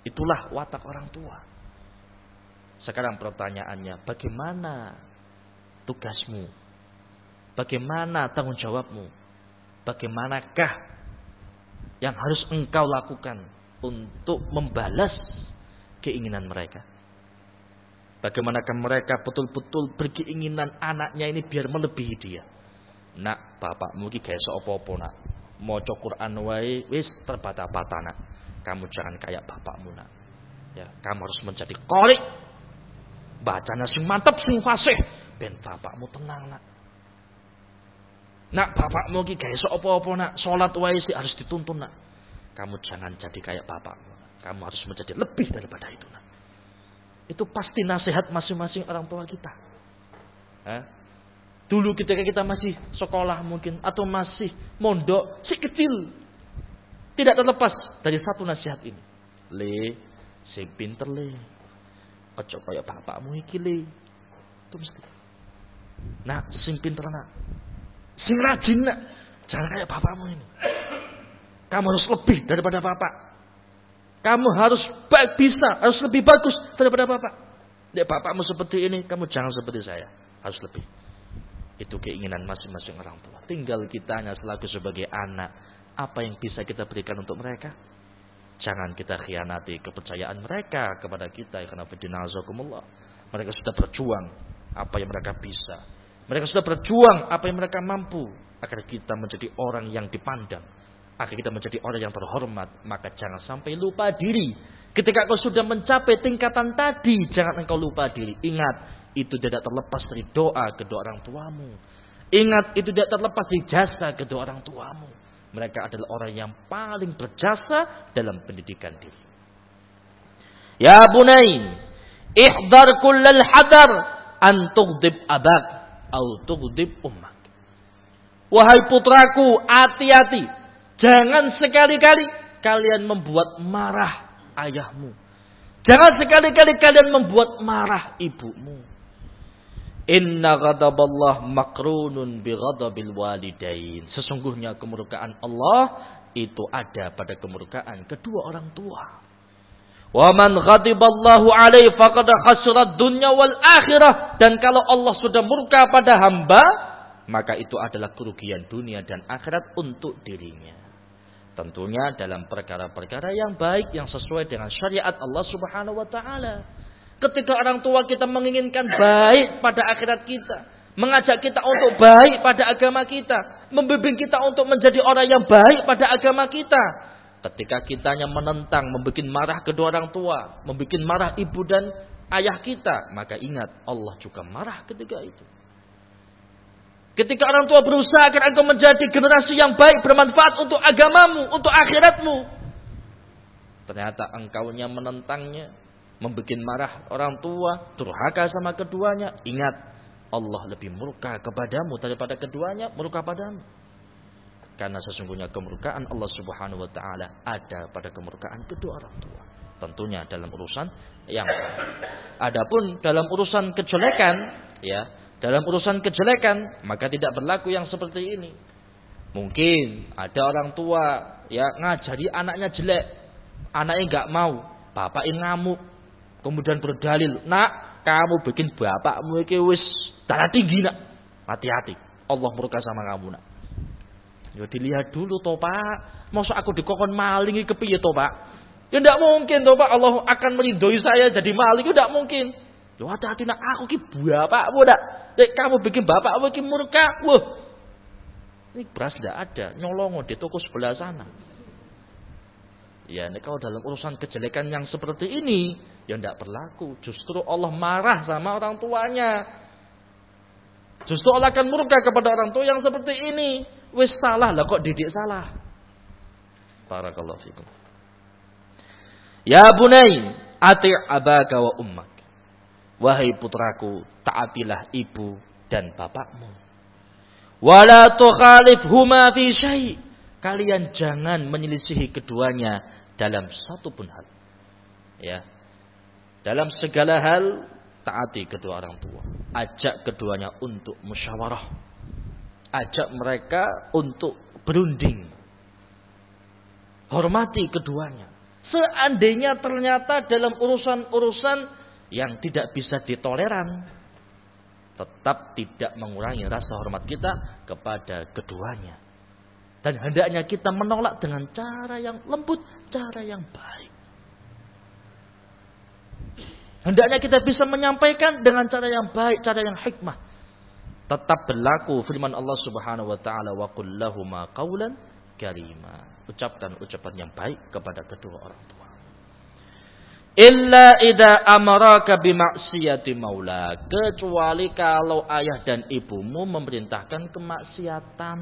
Itulah watak orang tua. Sekarang pertanyaannya, bagaimana tugasmu? Bagaimana tanggung jawabmu? Bagaimanakah yang harus engkau lakukan untuk membalas keinginan mereka? Bagaimanakah mereka betul-betul berkeinginan anaknya ini biar melebihi dia? Nak, bapakmu gak iso apa-apa nak. Maca Quran wae wis terbata-bata nak. Kamu jangan kayak bapakmu nak. Ya, kamu harus menjadi qori. Bacanya sing mantap sing fasih ben bapakmu tenang nak. Nak bapakmu gak iso apa-apa nak. Salat wae sih harus dituntun nak. Kamu jangan jadi kayak bapakmu. Kamu harus menjadi lebih daripada itu nak. Itu pasti nasihat masing-masing orang tua kita. Eh? Dulu ketika kita masih sekolah mungkin atau masih mondok, si kecil. Tidak terlepas dari satu nasihat ini. Le, si pinter le. Ojo kaya bapakmu iki le. Itu mesti. Nah, sing pinter nak. Sing rajin nak. Jangan kayak bapakmu ini. Kamu harus lebih daripada bapak. Kamu harus baik bisa, harus lebih bagus daripada bapak. Nek bapakmu seperti ini, kamu jangan seperti saya. Harus lebih. Itu keinginan masing-masing orang tua. Tinggal kita hanya selaku sebagai anak. Apa yang bisa kita berikan untuk mereka? Jangan kita khianati kepercayaan mereka kepada kita. Karena fidinazakumullah. Mereka sudah berjuang apa yang mereka bisa. Mereka sudah berjuang apa yang mereka mampu. Agar kita menjadi orang yang dipandang. Agar kita menjadi orang yang terhormat. Maka jangan sampai lupa diri. Ketika kau sudah mencapai tingkatan tadi. Jangan engkau lupa diri. Ingat itu tidak terlepas dari doa kedua orang tuamu. Ingat itu tidak terlepas dari jasa kedua orang tuamu. Mereka adalah orang yang paling berjasa dalam pendidikan diri. Ya bunain, ihdar kullal hadar an tughdib abak atau tughdib ummak. Wahai putraku, hati-hati. Jangan sekali-kali kalian membuat marah ayahmu. Jangan sekali-kali kalian membuat marah ibumu. Inna ghadaballah makrunun bi ghadabil walidain. Sesungguhnya kemurkaan Allah itu ada pada kemurkaan kedua orang tua. Wa man ghadiballahu alaihi faqad khasirat dunya wal akhirah. Dan kalau Allah sudah murka pada hamba, maka itu adalah kerugian dunia dan akhirat untuk dirinya. Tentunya dalam perkara-perkara yang baik yang sesuai dengan syariat Allah Subhanahu wa taala. Ketika orang tua kita menginginkan baik pada akhirat kita. Mengajak kita untuk baik pada agama kita. Membimbing kita untuk menjadi orang yang baik pada agama kita. Ketika kitanya menentang, membuat marah kedua orang tua. Membuat marah ibu dan ayah kita. Maka ingat Allah juga marah ketika itu. Ketika orang tua berusaha agar engkau menjadi generasi yang baik bermanfaat untuk agamamu, untuk akhiratmu. Ternyata engkaunya menentangnya, membuat marah orang tua, durhaka sama keduanya, ingat Allah lebih murka kepadamu daripada keduanya murka padamu. Karena sesungguhnya kemurkaan Allah Subhanahu wa taala ada pada kemurkaan kedua orang tua. Tentunya dalam urusan yang adapun dalam urusan kejelekan, ya, dalam urusan kejelekan maka tidak berlaku yang seperti ini. Mungkin ada orang tua ya ngajari anaknya jelek, anaknya nggak mau, bapaknya ngamuk, Kemudian berdalil, nak kamu bikin bapakmu iki wis darah tinggi nak. Hati-hati. Allah murka sama kamu nak. Ya dilihat dulu toh pak. Masa aku dikokon maling iki kepiye toh pak? Ya tidak mungkin toh pak. Allah akan meridhoi saya jadi maling. Ya tidak mungkin. Ya hati-hati nak aku ki bapakmu nak. Dek kamu bikin bapakmu iki murka. Wah. Ini beras tidak ada. Nyolong di toko sebelah sana. Ya, kalau dalam urusan kejelekan yang seperti ini, ya tidak berlaku. Justru Allah marah sama orang tuanya. Justru Allah akan murka kepada orang tua yang seperti ini. Wis salah lah kok didik salah. Barakallahu fikum. Ya bunai, ati' abaka wa ummak. Wahai putraku, taatilah ibu dan bapakmu. Wala tukhalif huma fi syai' kalian jangan menyelisihi keduanya dalam satu pun hal. Ya. Dalam segala hal taati kedua orang tua. Ajak keduanya untuk musyawarah. Ajak mereka untuk berunding. Hormati keduanya. Seandainya ternyata dalam urusan-urusan yang tidak bisa ditoleran, tetap tidak mengurangi rasa hormat kita kepada keduanya. Dan hendaknya kita menolak dengan cara yang lembut, cara yang baik. Hendaknya kita bisa menyampaikan dengan cara yang baik, cara yang hikmah. Tetap berlaku firman Allah Subhanahu wa taala wa qul lahumā qawlan karima. Ucapkan ucapan yang baik kepada kedua orang tua. Illa ida amaraka bimaksiyati maula. Kecuali kalau ayah dan ibumu memerintahkan kemaksiatan.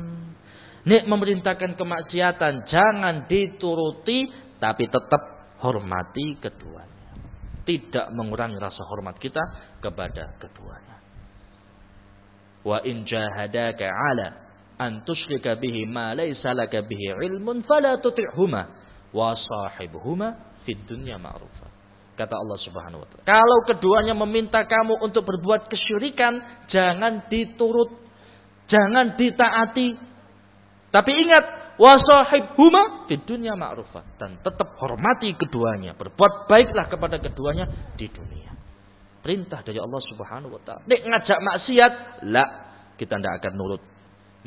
Nek memerintahkan kemaksiatan jangan dituruti tapi tetap hormati keduanya. Tidak mengurangi rasa hormat kita kepada keduanya. Wa in jahadaka ala an tusyrika bihi ma laysa laka bihi ilmun fala tuti'huma wa sahibuhuma fid dunya ma'rufa. Kata Allah Subhanahu wa taala. Kalau keduanya meminta kamu untuk berbuat kesyirikan, jangan diturut, jangan ditaati. Tapi ingat, wasahib di dunia ma'rufah dan tetap hormati keduanya, berbuat baiklah kepada keduanya di dunia. Perintah dari Allah Subhanahu wa taala. Nek ngajak maksiat, la kita tidak akan nurut.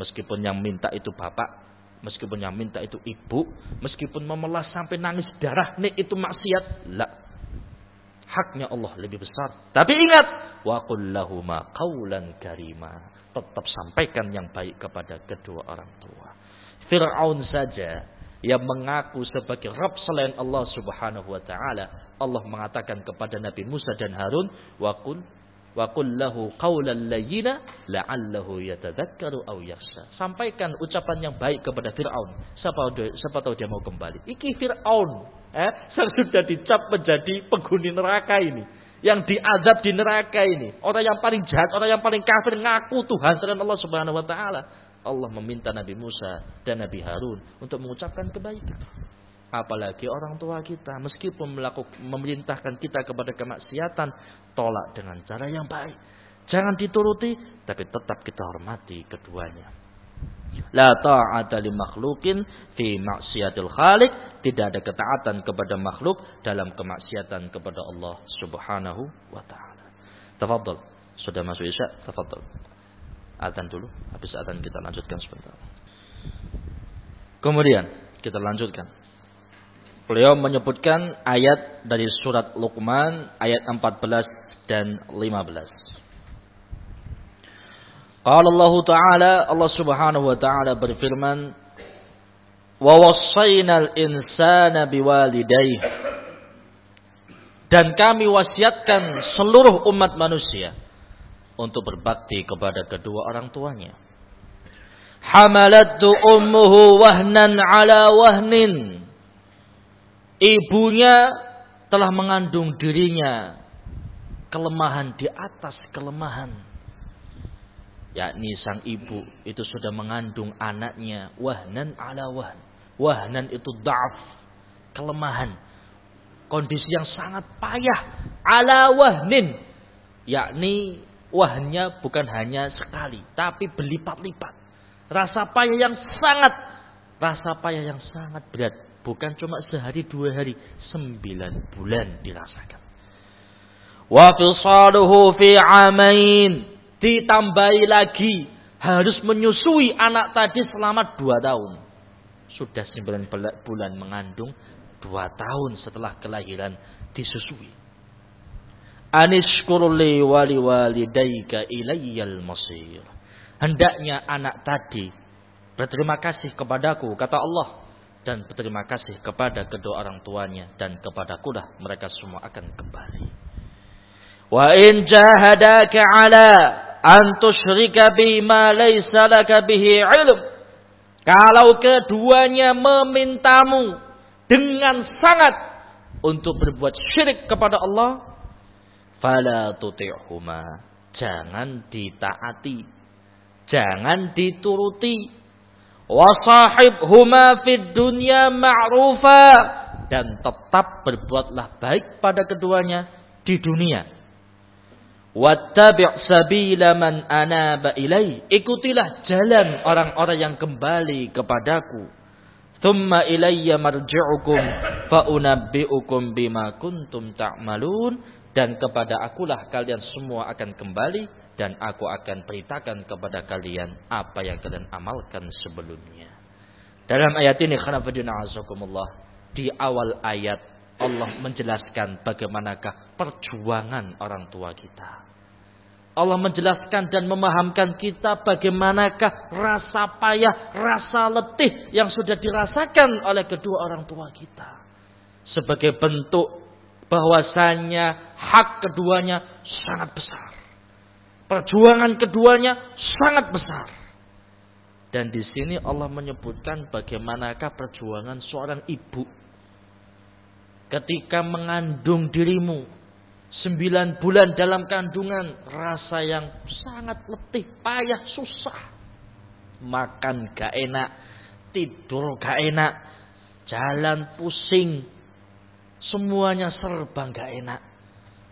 Meskipun yang minta itu bapak, meskipun yang minta itu ibu, meskipun memelas sampai nangis darah, nek itu maksiat, la haknya Allah lebih besar. Tapi ingat, wa kullahuma qawlan karima. Tetap sampaikan yang baik kepada kedua orang tua. Fir'aun saja yang mengaku sebagai Rabb selain Allah Subhanahu wa taala, Allah mengatakan kepada Nabi Musa dan Harun, wa qul wa qul lahu qawlan layyina la'allahu yatadzakkaru aw yakhsha. Sampaikan ucapan yang baik kepada Firaun. Siapa siapa tahu dia mau kembali. Iki Firaun, eh, sudah dicap menjadi penghuni neraka ini. Yang diazab di neraka ini. Orang yang paling jahat, orang yang paling kafir ngaku Tuhan selain Allah Subhanahu wa taala. Allah meminta Nabi Musa dan Nabi Harun untuk mengucapkan kebaikan. Apalagi orang tua kita, meskipun melakukan, memerintahkan kita kepada kemaksiatan, tolak dengan cara yang baik. Jangan dituruti, tapi tetap kita hormati keduanya. La ta'ata li makhlukin fi maksiatil khaliq. Tidak ada ketaatan kepada makhluk dalam kemaksiatan kepada Allah subhanahu wa ta'ala. Tafadhal. Sudah masuk isya? Tafadhal. Adzan dulu. Habis adzan kita lanjutkan sebentar. Kemudian kita lanjutkan. Beliau menyebutkan ayat dari surat Luqman ayat 14 dan 15. Qala Allah Ta'ala Allah Subhanahu wa taala berfirman wa wassaynal insana biwalidayhi dan kami wasiatkan seluruh umat manusia untuk berbakti kepada kedua orang tuanya. Hamalattu ummuhu wahnan ala wahnin ibunya telah mengandung dirinya kelemahan di atas kelemahan. Yakni sang ibu itu sudah mengandung anaknya wahnan ala wahn. Wahnan itu da'af, kelemahan. Kondisi yang sangat payah ala wahnin. Yakni wahnya bukan hanya sekali, tapi berlipat-lipat. Rasa payah yang sangat, rasa payah yang sangat berat Bukan cuma sehari dua hari, sembilan bulan dirasakan. Wa fi amain. Ditambahi lagi harus menyusui anak tadi selama dua tahun. Sudah sembilan bulan mengandung, dua tahun setelah kelahiran disusui. Anishkurli wali walidayka ilayyal masir. Hendaknya anak tadi berterima kasih kepadaku, kata Allah dan berterima kasih kepada kedua orang tuanya dan kepada kuda mereka semua akan kembali. Wa in jahadaka ala an tusyrika bima laysa laka bihi ilm. Kalau keduanya memintamu dengan sangat untuk berbuat syirik kepada Allah, fala tuti'huma. Jangan ditaati. Jangan dituruti wasahibhuma fid dunya ma'rufa dan tetap berbuatlah baik pada keduanya di dunia. Wattabi' sabila man anaba ilai. Ikutilah jalan orang-orang yang kembali kepadaku. Thumma ilayya marji'ukum faunabbi'ukum bima kuntum ta'malun dan kepada akulah kalian semua akan kembali dan aku akan beritakan kepada kalian apa yang kalian amalkan sebelumnya. Dalam ayat ini azakumullah di awal ayat Allah menjelaskan bagaimanakah perjuangan orang tua kita. Allah menjelaskan dan memahamkan kita bagaimanakah rasa payah, rasa letih yang sudah dirasakan oleh kedua orang tua kita. Sebagai bentuk bahwasanya hak keduanya sangat besar. Perjuangan keduanya sangat besar. Dan di sini Allah menyebutkan bagaimanakah perjuangan seorang ibu ketika mengandung dirimu sembilan bulan dalam kandungan rasa yang sangat letih, payah, susah. Makan gak enak, tidur gak enak, jalan pusing, semuanya serba gak enak.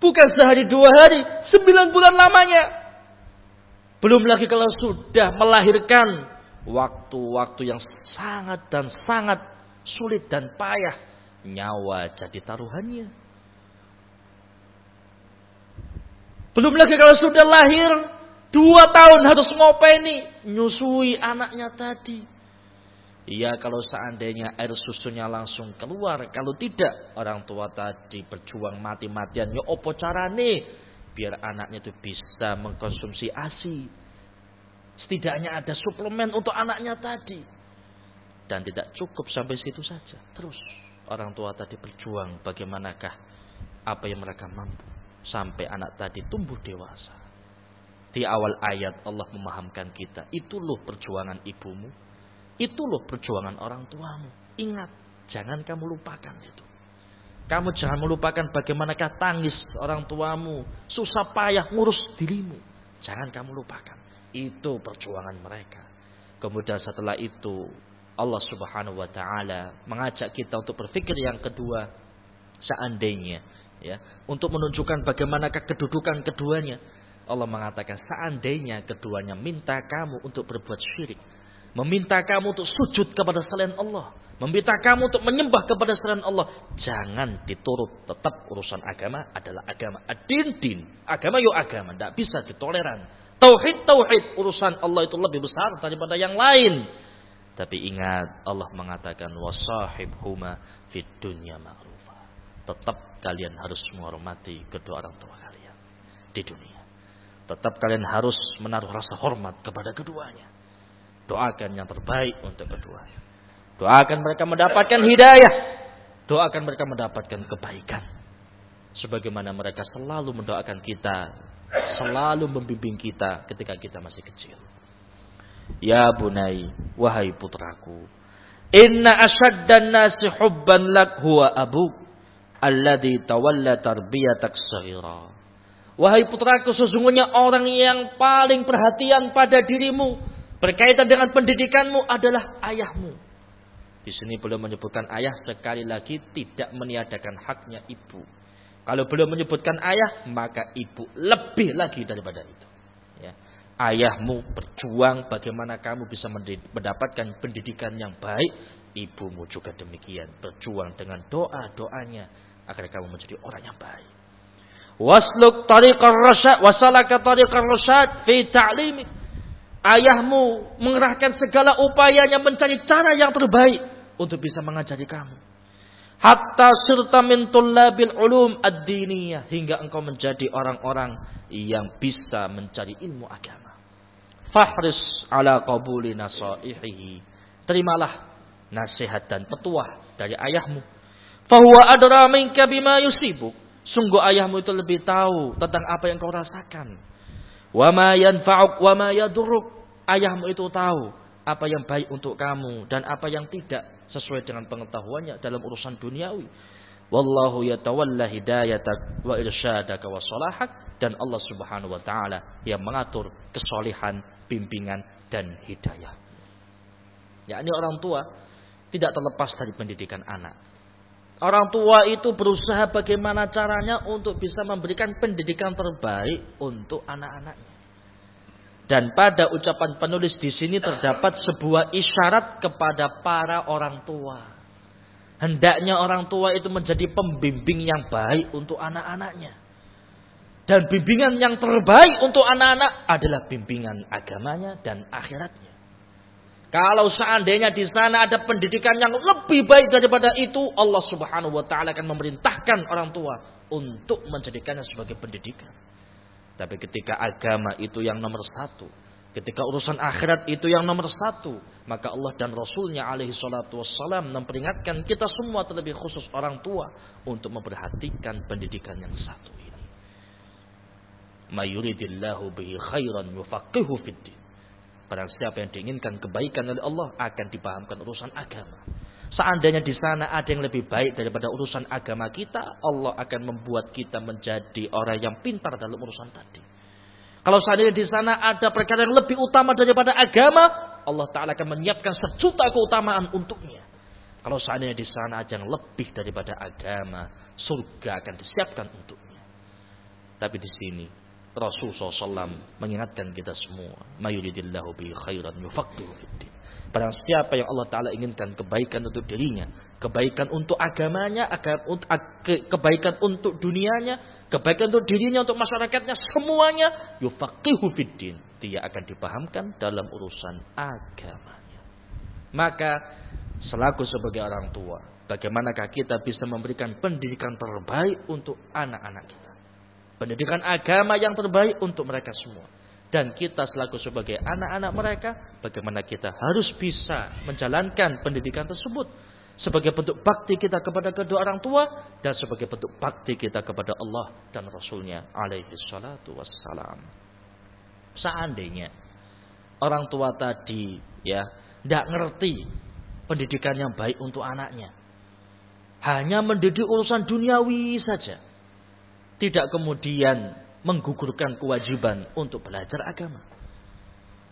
Bukan sehari dua hari, sembilan bulan lamanya. Belum lagi kalau sudah melahirkan waktu-waktu yang sangat dan sangat sulit dan payah nyawa jadi taruhannya. Belum lagi kalau sudah lahir, dua tahun harus ngopeni, nyusui anaknya tadi. Iya kalau seandainya air susunya langsung keluar. Kalau tidak orang tua tadi berjuang mati-matian. Ya opo carane biar anaknya itu bisa mengkonsumsi ASI. Setidaknya ada suplemen untuk anaknya tadi. Dan tidak cukup sampai situ saja. Terus orang tua tadi berjuang bagaimanakah apa yang mereka mampu sampai anak tadi tumbuh dewasa. Di awal ayat Allah memahamkan kita, itu loh perjuangan ibumu, itu loh perjuangan orang tuamu. Ingat, jangan kamu lupakan itu. Kamu jangan melupakan bagaimanakah tangis orang tuamu, susah payah ngurus dirimu. Jangan kamu lupakan. Itu perjuangan mereka. Kemudian setelah itu Allah Subhanahu wa taala mengajak kita untuk berpikir yang kedua seandainya ya untuk menunjukkan bagaimanakah kedudukan keduanya. Allah mengatakan seandainya keduanya minta kamu untuk berbuat syirik meminta kamu untuk sujud kepada selain Allah meminta kamu untuk menyembah kepada selain Allah jangan diturut. Tetap urusan agama adalah agama adin din. Agama yo agama tidak bisa ditoleran. Tauhid tauhid urusan Allah itu lebih besar daripada yang lain tapi ingat Allah mengatakan wasahib huma fid dunya ma'rufa. Tetap kalian harus menghormati kedua orang tua kalian di dunia. Tetap kalian harus menaruh rasa hormat kepada keduanya. Doakan yang terbaik untuk keduanya. Doakan mereka mendapatkan hidayah. Doakan mereka mendapatkan kebaikan. Sebagaimana mereka selalu mendoakan kita. Selalu membimbing kita ketika kita masih kecil. Ya bunai, wahai putraku. Inna asyaddan nasi hubban lak huwa abuk. Alladhi tawalla tarbiyatak sahira. Wahai putraku, sesungguhnya orang yang paling perhatian pada dirimu. Berkaitan dengan pendidikanmu adalah ayahmu. Di sini belum menyebutkan ayah sekali lagi tidak meniadakan haknya ibu. Kalau belum menyebutkan ayah, maka ibu lebih lagi daripada itu ayahmu berjuang bagaimana kamu bisa mendapatkan pendidikan yang baik, ibumu juga demikian berjuang dengan doa-doanya agar kamu menjadi orang yang baik. Wasluk tariqar rasyad wasalaka tariqar rasyad fi ta'limik. Ayahmu mengerahkan segala upayanya mencari cara yang terbaik untuk bisa mengajari kamu. Hatta sirta min tullabil ulum ad-diniyah hingga engkau menjadi orang-orang yang bisa mencari ilmu agama. Fahris ala qabuli nasaihihi. Terimalah nasihat dan petuah dari ayahmu. Fahuwa adra minka bima yusibuk. Sungguh ayahmu itu lebih tahu tentang apa yang kau rasakan. Wa ma yanfa'uk wa ma yaduruk. Ayahmu itu tahu apa yang baik untuk kamu dan apa yang tidak sesuai dengan pengetahuannya dalam urusan duniawi. Wallahu yatawalla hidayatak wa irsyadaka wa salahak dan Allah Subhanahu wa taala yang mengatur kesolihan bimbingan dan hidayah. Ya, ini orang tua tidak terlepas dari pendidikan anak. Orang tua itu berusaha bagaimana caranya untuk bisa memberikan pendidikan terbaik untuk anak-anaknya. Dan pada ucapan penulis di sini terdapat sebuah isyarat kepada para orang tua. Hendaknya orang tua itu menjadi pembimbing yang baik untuk anak-anaknya. Dan bimbingan yang terbaik untuk anak-anak adalah bimbingan agamanya dan akhiratnya. Kalau seandainya di sana ada pendidikan yang lebih baik daripada itu, Allah Subhanahu wa taala akan memerintahkan orang tua untuk menjadikannya sebagai pendidikan. Tapi ketika agama itu yang nomor satu, ketika urusan akhirat itu yang nomor satu, maka Allah dan Rasulnya alaihi salatu wassalam memperingatkan kita semua terlebih khusus orang tua untuk memperhatikan pendidikan yang satu ini. Mayuridillahu bihi khairan yufaqihu fid Barang siapa yang diinginkan kebaikan oleh Allah akan dipahamkan urusan agama. Seandainya di sana ada yang lebih baik daripada urusan agama kita, Allah akan membuat kita menjadi orang yang pintar dalam urusan tadi. Kalau seandainya di sana ada perkara yang lebih utama daripada agama, Allah Ta'ala akan menyiapkan sejuta keutamaan untuknya. Kalau seandainya di sana ada yang lebih daripada agama, surga akan disiapkan untuknya. Tapi di sini Rasul SAW mengingatkan kita semua. Mayuridillahu bi khairan yufaqihu. Barang siapa yang Allah Ta'ala inginkan kebaikan untuk dirinya. Kebaikan untuk agamanya, kebaikan untuk dunianya, kebaikan untuk dirinya, untuk masyarakatnya, semuanya. Yufaqihu fiddin. Dia akan dipahamkan dalam urusan agamanya. Maka selaku sebagai orang tua, bagaimanakah kita bisa memberikan pendidikan terbaik untuk anak-anak kita? pendidikan agama yang terbaik untuk mereka semua. Dan kita selaku sebagai anak-anak mereka, bagaimana kita harus bisa menjalankan pendidikan tersebut. Sebagai bentuk bakti kita kepada kedua orang tua, dan sebagai bentuk bakti kita kepada Allah dan Rasulnya alaihi salatu wassalam. Seandainya orang tua tadi ya tidak ngerti pendidikan yang baik untuk anaknya. Hanya mendidik urusan duniawi saja tidak kemudian menggugurkan kewajiban untuk belajar agama.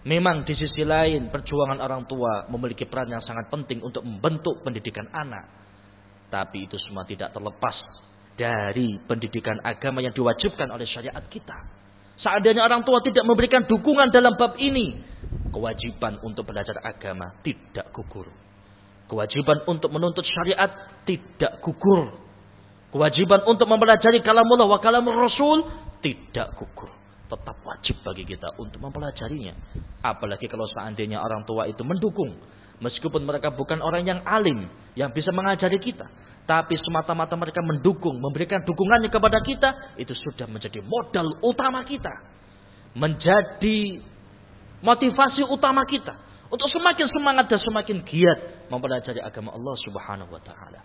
Memang di sisi lain perjuangan orang tua memiliki peran yang sangat penting untuk membentuk pendidikan anak. Tapi itu semua tidak terlepas dari pendidikan agama yang diwajibkan oleh syariat kita. Seandainya orang tua tidak memberikan dukungan dalam bab ini, kewajiban untuk belajar agama tidak gugur. Kewajiban untuk menuntut syariat tidak gugur. Kewajiban untuk mempelajari kalamullah wa kalamur rasul tidak gugur. Tetap wajib bagi kita untuk mempelajarinya. Apalagi kalau seandainya orang tua itu mendukung. Meskipun mereka bukan orang yang alim. Yang bisa mengajari kita. Tapi semata-mata mereka mendukung. Memberikan dukungannya kepada kita. Itu sudah menjadi modal utama kita. Menjadi motivasi utama kita. Untuk semakin semangat dan semakin giat. Mempelajari agama Allah subhanahu wa ta'ala.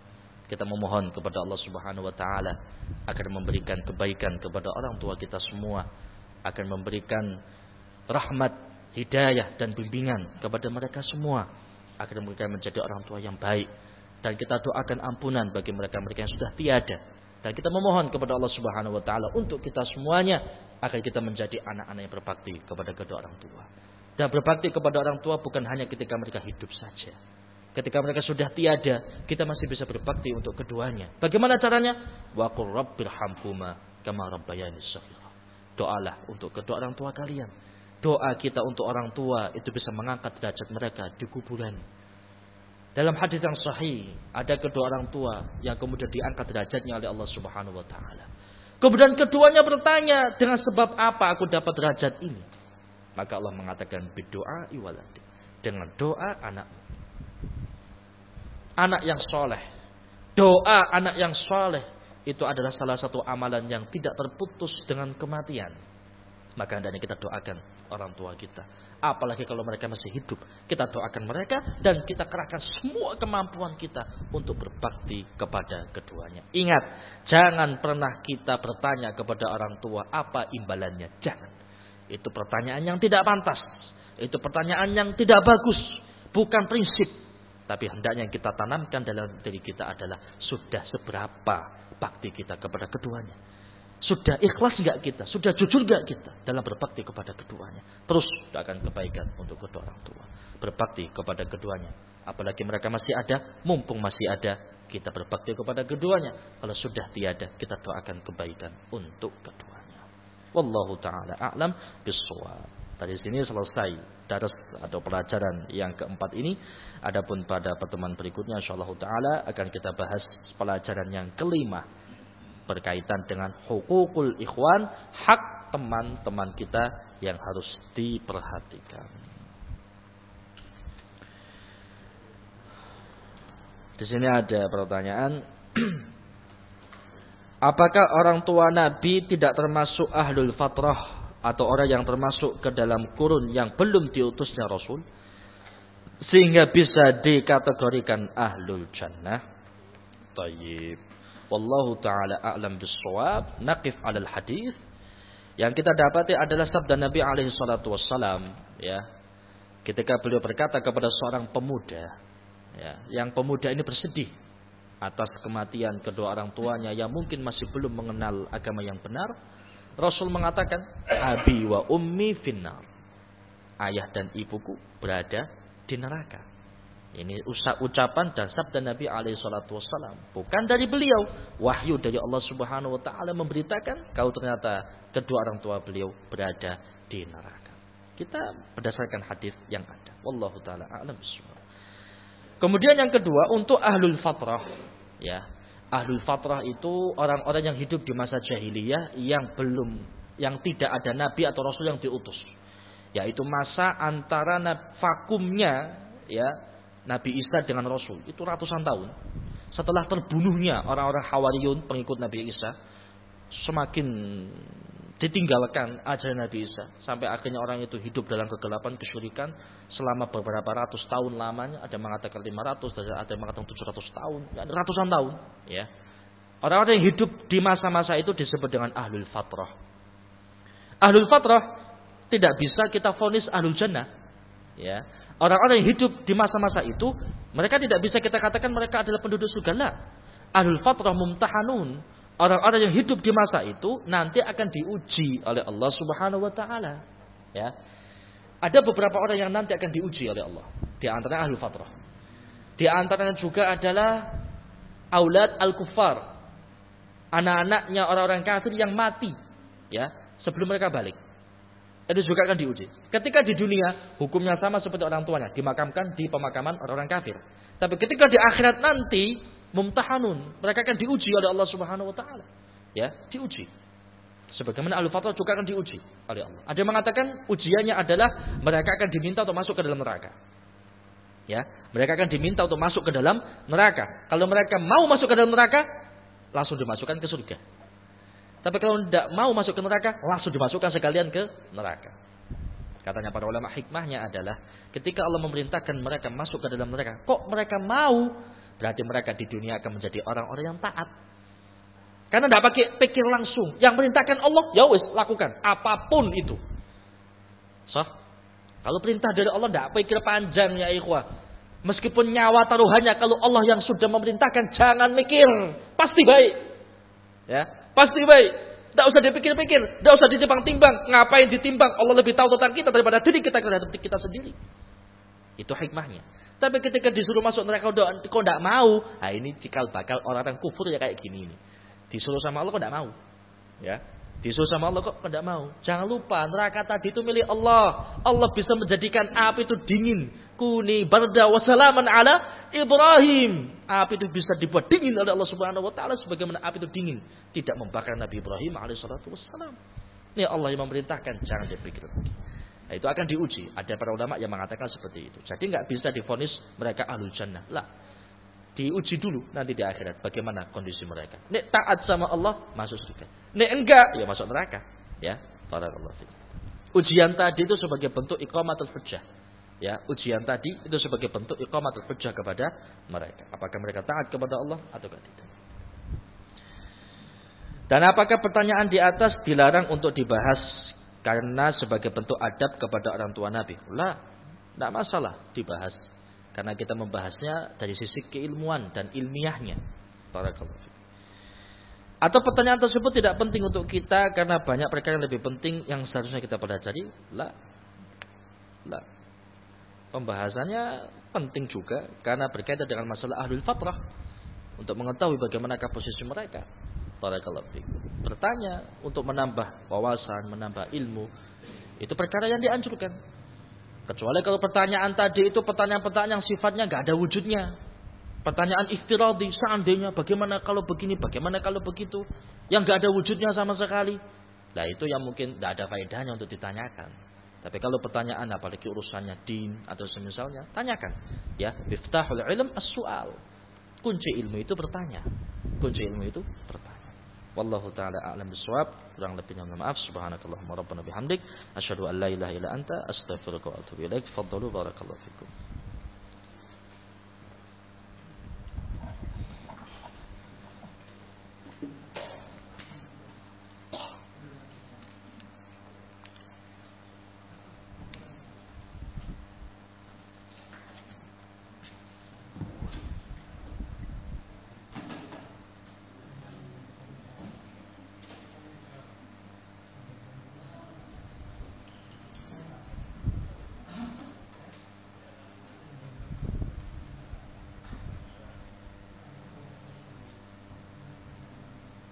Kita memohon kepada Allah Subhanahu wa taala agar memberikan kebaikan kepada orang tua kita semua, akan memberikan rahmat, hidayah dan bimbingan kepada mereka semua, agar mereka menjadi orang tua yang baik dan kita doakan ampunan bagi mereka-mereka yang sudah tiada. Dan kita memohon kepada Allah Subhanahu wa taala untuk kita semuanya agar kita menjadi anak-anak yang berbakti kepada kedua orang tua. Dan berbakti kepada orang tua bukan hanya ketika mereka hidup saja, Ketika mereka sudah tiada, kita masih bisa berbakti untuk keduanya. Bagaimana caranya? Wa qur rabbirhamhuma kama rabbayani shaghira. Doalah untuk kedua orang tua kalian. Doa kita untuk orang tua itu bisa mengangkat derajat mereka di kuburan. Dalam hadis yang sahih, ada kedua orang tua yang kemudian diangkat derajatnya oleh Allah Subhanahu wa taala. Kemudian keduanya bertanya, dengan sebab apa aku dapat derajat ini? Maka Allah mengatakan berdoa iwaladi. Dengan doa anakmu anak yang soleh. Doa anak yang soleh itu adalah salah satu amalan yang tidak terputus dengan kematian. Maka hendaknya kita doakan orang tua kita. Apalagi kalau mereka masih hidup. Kita doakan mereka dan kita kerahkan semua kemampuan kita untuk berbakti kepada keduanya. Ingat, jangan pernah kita bertanya kepada orang tua apa imbalannya. Jangan. Itu pertanyaan yang tidak pantas. Itu pertanyaan yang tidak bagus. Bukan prinsip tapi hendaknya yang kita tanamkan dalam diri kita adalah sudah seberapa bakti kita kepada keduanya. Sudah ikhlas enggak kita? Sudah jujur enggak kita dalam berbakti kepada keduanya? Terus akan kebaikan untuk kedua orang tua. Berbakti kepada keduanya. Apalagi mereka masih ada, mumpung masih ada, kita berbakti kepada keduanya. Kalau sudah tiada, kita doakan kebaikan untuk keduanya. Wallahu taala a'lam bissawab. Dari sini selesai daras atau pelajaran yang keempat ini. Adapun pada pertemuan berikutnya insyaallah taala akan kita bahas pelajaran yang kelima berkaitan dengan hukukul ikhwan, hak teman-teman kita yang harus diperhatikan. Di sini ada pertanyaan. Apakah orang tua Nabi tidak termasuk ahlul fatrah atau orang yang termasuk ke dalam kurun yang belum diutusnya Rasul? Sehingga bisa dikategorikan ahlul jannah. Tayyib. Wallahu ta'ala a'lam bisawab. Naqif alal hadis. Yang kita dapati adalah sabda Nabi alaihi salatu wassalam. Ya. Ketika beliau berkata kepada seorang pemuda ya, yang pemuda ini bersedih atas kematian kedua orang tuanya yang mungkin masih belum mengenal agama yang benar. Rasul mengatakan, Abi wa ummi finnar. Ayah dan ibuku berada di neraka. Ini ucapan dan sabda Nabi alaihi salatu wassalam. Bukan dari beliau. Wahyu dari Allah subhanahu wa ta'ala memberitakan. Kau ternyata kedua orang tua beliau berada di neraka. Kita berdasarkan hadis yang ada. Wallahu ta'ala a'lam. Kemudian yang kedua untuk ahlul fatrah, ya. Ahlul fatrah itu orang-orang yang hidup di masa jahiliyah yang belum yang tidak ada nabi atau rasul yang diutus. Yaitu masa antara vakumnya ya Nabi Isa dengan Rasul itu ratusan tahun. Setelah terbunuhnya orang-orang Hawariyun pengikut Nabi Isa, semakin ditinggalkan ajaran Nabi Isa. Sampai akhirnya orang itu hidup dalam kegelapan kesyirikan selama beberapa ratus tahun lamanya. Ada yang mengatakan 500 ada yang mengatakan 700 tahun ya, ratusan tahun ya. Orang-orang yang hidup di masa-masa itu disebut dengan ahlul fatrah. Ahlul fatrah tidak bisa kita fonis ahlul jannah ya. Orang-orang yang hidup di masa-masa itu mereka tidak bisa kita katakan mereka adalah penduduk surga. Lah ahlul fatrah mumtahanun orang-orang yang hidup di masa itu nanti akan diuji oleh Allah Subhanahu wa taala. Ya. Ada beberapa orang yang nanti akan diuji oleh Allah. Di antaranya ahlu fatrah. Di antaranya juga adalah aulad al-kuffar. Anak-anaknya orang-orang kafir yang mati ya, sebelum mereka balik. Itu juga akan diuji. Ketika di dunia hukumnya sama seperti orang tuanya, dimakamkan di pemakaman orang-orang kafir. Tapi ketika di akhirat nanti mumtahanun. Mereka akan diuji oleh Allah Subhanahu wa taala. Ya, diuji. Sebagaimana Al-Fatrah juga akan diuji oleh Allah. Ada yang mengatakan ujiannya adalah mereka akan diminta untuk masuk ke dalam neraka. Ya, mereka akan diminta untuk masuk ke dalam neraka. Kalau mereka mau masuk ke dalam neraka, langsung dimasukkan ke surga. Tapi kalau tidak mau masuk ke neraka, langsung dimasukkan sekalian ke neraka. Katanya para ulama hikmahnya adalah ketika Allah memerintahkan mereka masuk ke dalam neraka, kok mereka mau Berarti mereka di dunia akan menjadi orang-orang yang taat. Karena tidak pakai pikir langsung. Yang perintahkan Allah, ya wis lakukan. Apa pun itu. So, kalau perintah dari Allah tidak pikir panjang ya ikhwah. Meskipun nyawa taruhannya kalau Allah yang sudah memerintahkan jangan mikir. Pasti baik. Ya, pasti baik. Tidak usah dipikir-pikir, tidak usah ditimbang-timbang. Ngapain ditimbang? Allah lebih tahu tentang kita daripada diri kita terhadap kita sendiri. Itu hikmahnya. Tapi ketika disuruh masuk neraka kok tidak mau, nah ini cikal bakal orang yang kufur ya kayak gini ini. Disuruh sama Allah kok tidak mau. Ya. Disuruh sama Allah kok tidak mau. Jangan lupa neraka tadi itu milik Allah. Allah bisa menjadikan api itu dingin. Kuni barda wassalaman ala Ibrahim. Api itu bisa dibuat dingin oleh Allah Subhanahu wa taala sebagaimana api itu dingin, tidak membakar Nabi Ibrahim alaihissalatu wassalam. Ini Allah yang memerintahkan, jangan dipikir lagi. Nah, itu akan diuji. Ada para ulama yang mengatakan seperti itu. Jadi nggak bisa difonis mereka ahlu jannah. Lah. Diuji dulu nanti di akhirat bagaimana kondisi mereka. Nek taat sama Allah masuk surga. Nek enggak ya masuk neraka. Ya, barakallahu fiik. Ujian tadi itu sebagai bentuk iqamatul hujjah. Ya, ujian tadi itu sebagai bentuk iqamatul hujjah kepada mereka. Apakah mereka taat kepada Allah atau tidak? Dan apakah pertanyaan di atas dilarang untuk dibahas karena sebagai bentuk adab kepada orang tua Nabi. Lah, tidak masalah dibahas. Karena kita membahasnya dari sisi keilmuan dan ilmiahnya. Barakallahu atau pertanyaan tersebut tidak penting untuk kita karena banyak perkara yang lebih penting yang seharusnya kita pelajari? Lah. Lah. Pembahasannya penting juga karena berkaitan dengan masalah ahlul fatrah. untuk mengetahui bagaimana posisi mereka. Barakallahu fikum. Bertanya untuk menambah wawasan, menambah ilmu, itu perkara yang dianjurkan. Kecuali kalau pertanyaan tadi itu pertanyaan-pertanyaan yang sifatnya nggak ada wujudnya. Pertanyaan iftiradi, seandainya bagaimana kalau begini, bagaimana kalau begitu. Yang nggak ada wujudnya sama sekali. Nah itu yang mungkin tidak ada faedahnya untuk ditanyakan. Tapi kalau pertanyaan apalagi urusannya din atau semisalnya, tanyakan. Ya, biftahul ilm as-su'al. Kunci ilmu itu bertanya. Kunci ilmu itu bertanya. Wallahu taala a'lam bishawab. Kurang lebihnya mohon maaf. Subhanakallahumma rabbana bihamdik asyhadu an la ilaha illa anta astaghfiruka wa atubu ilaik. Barakallahu fikum.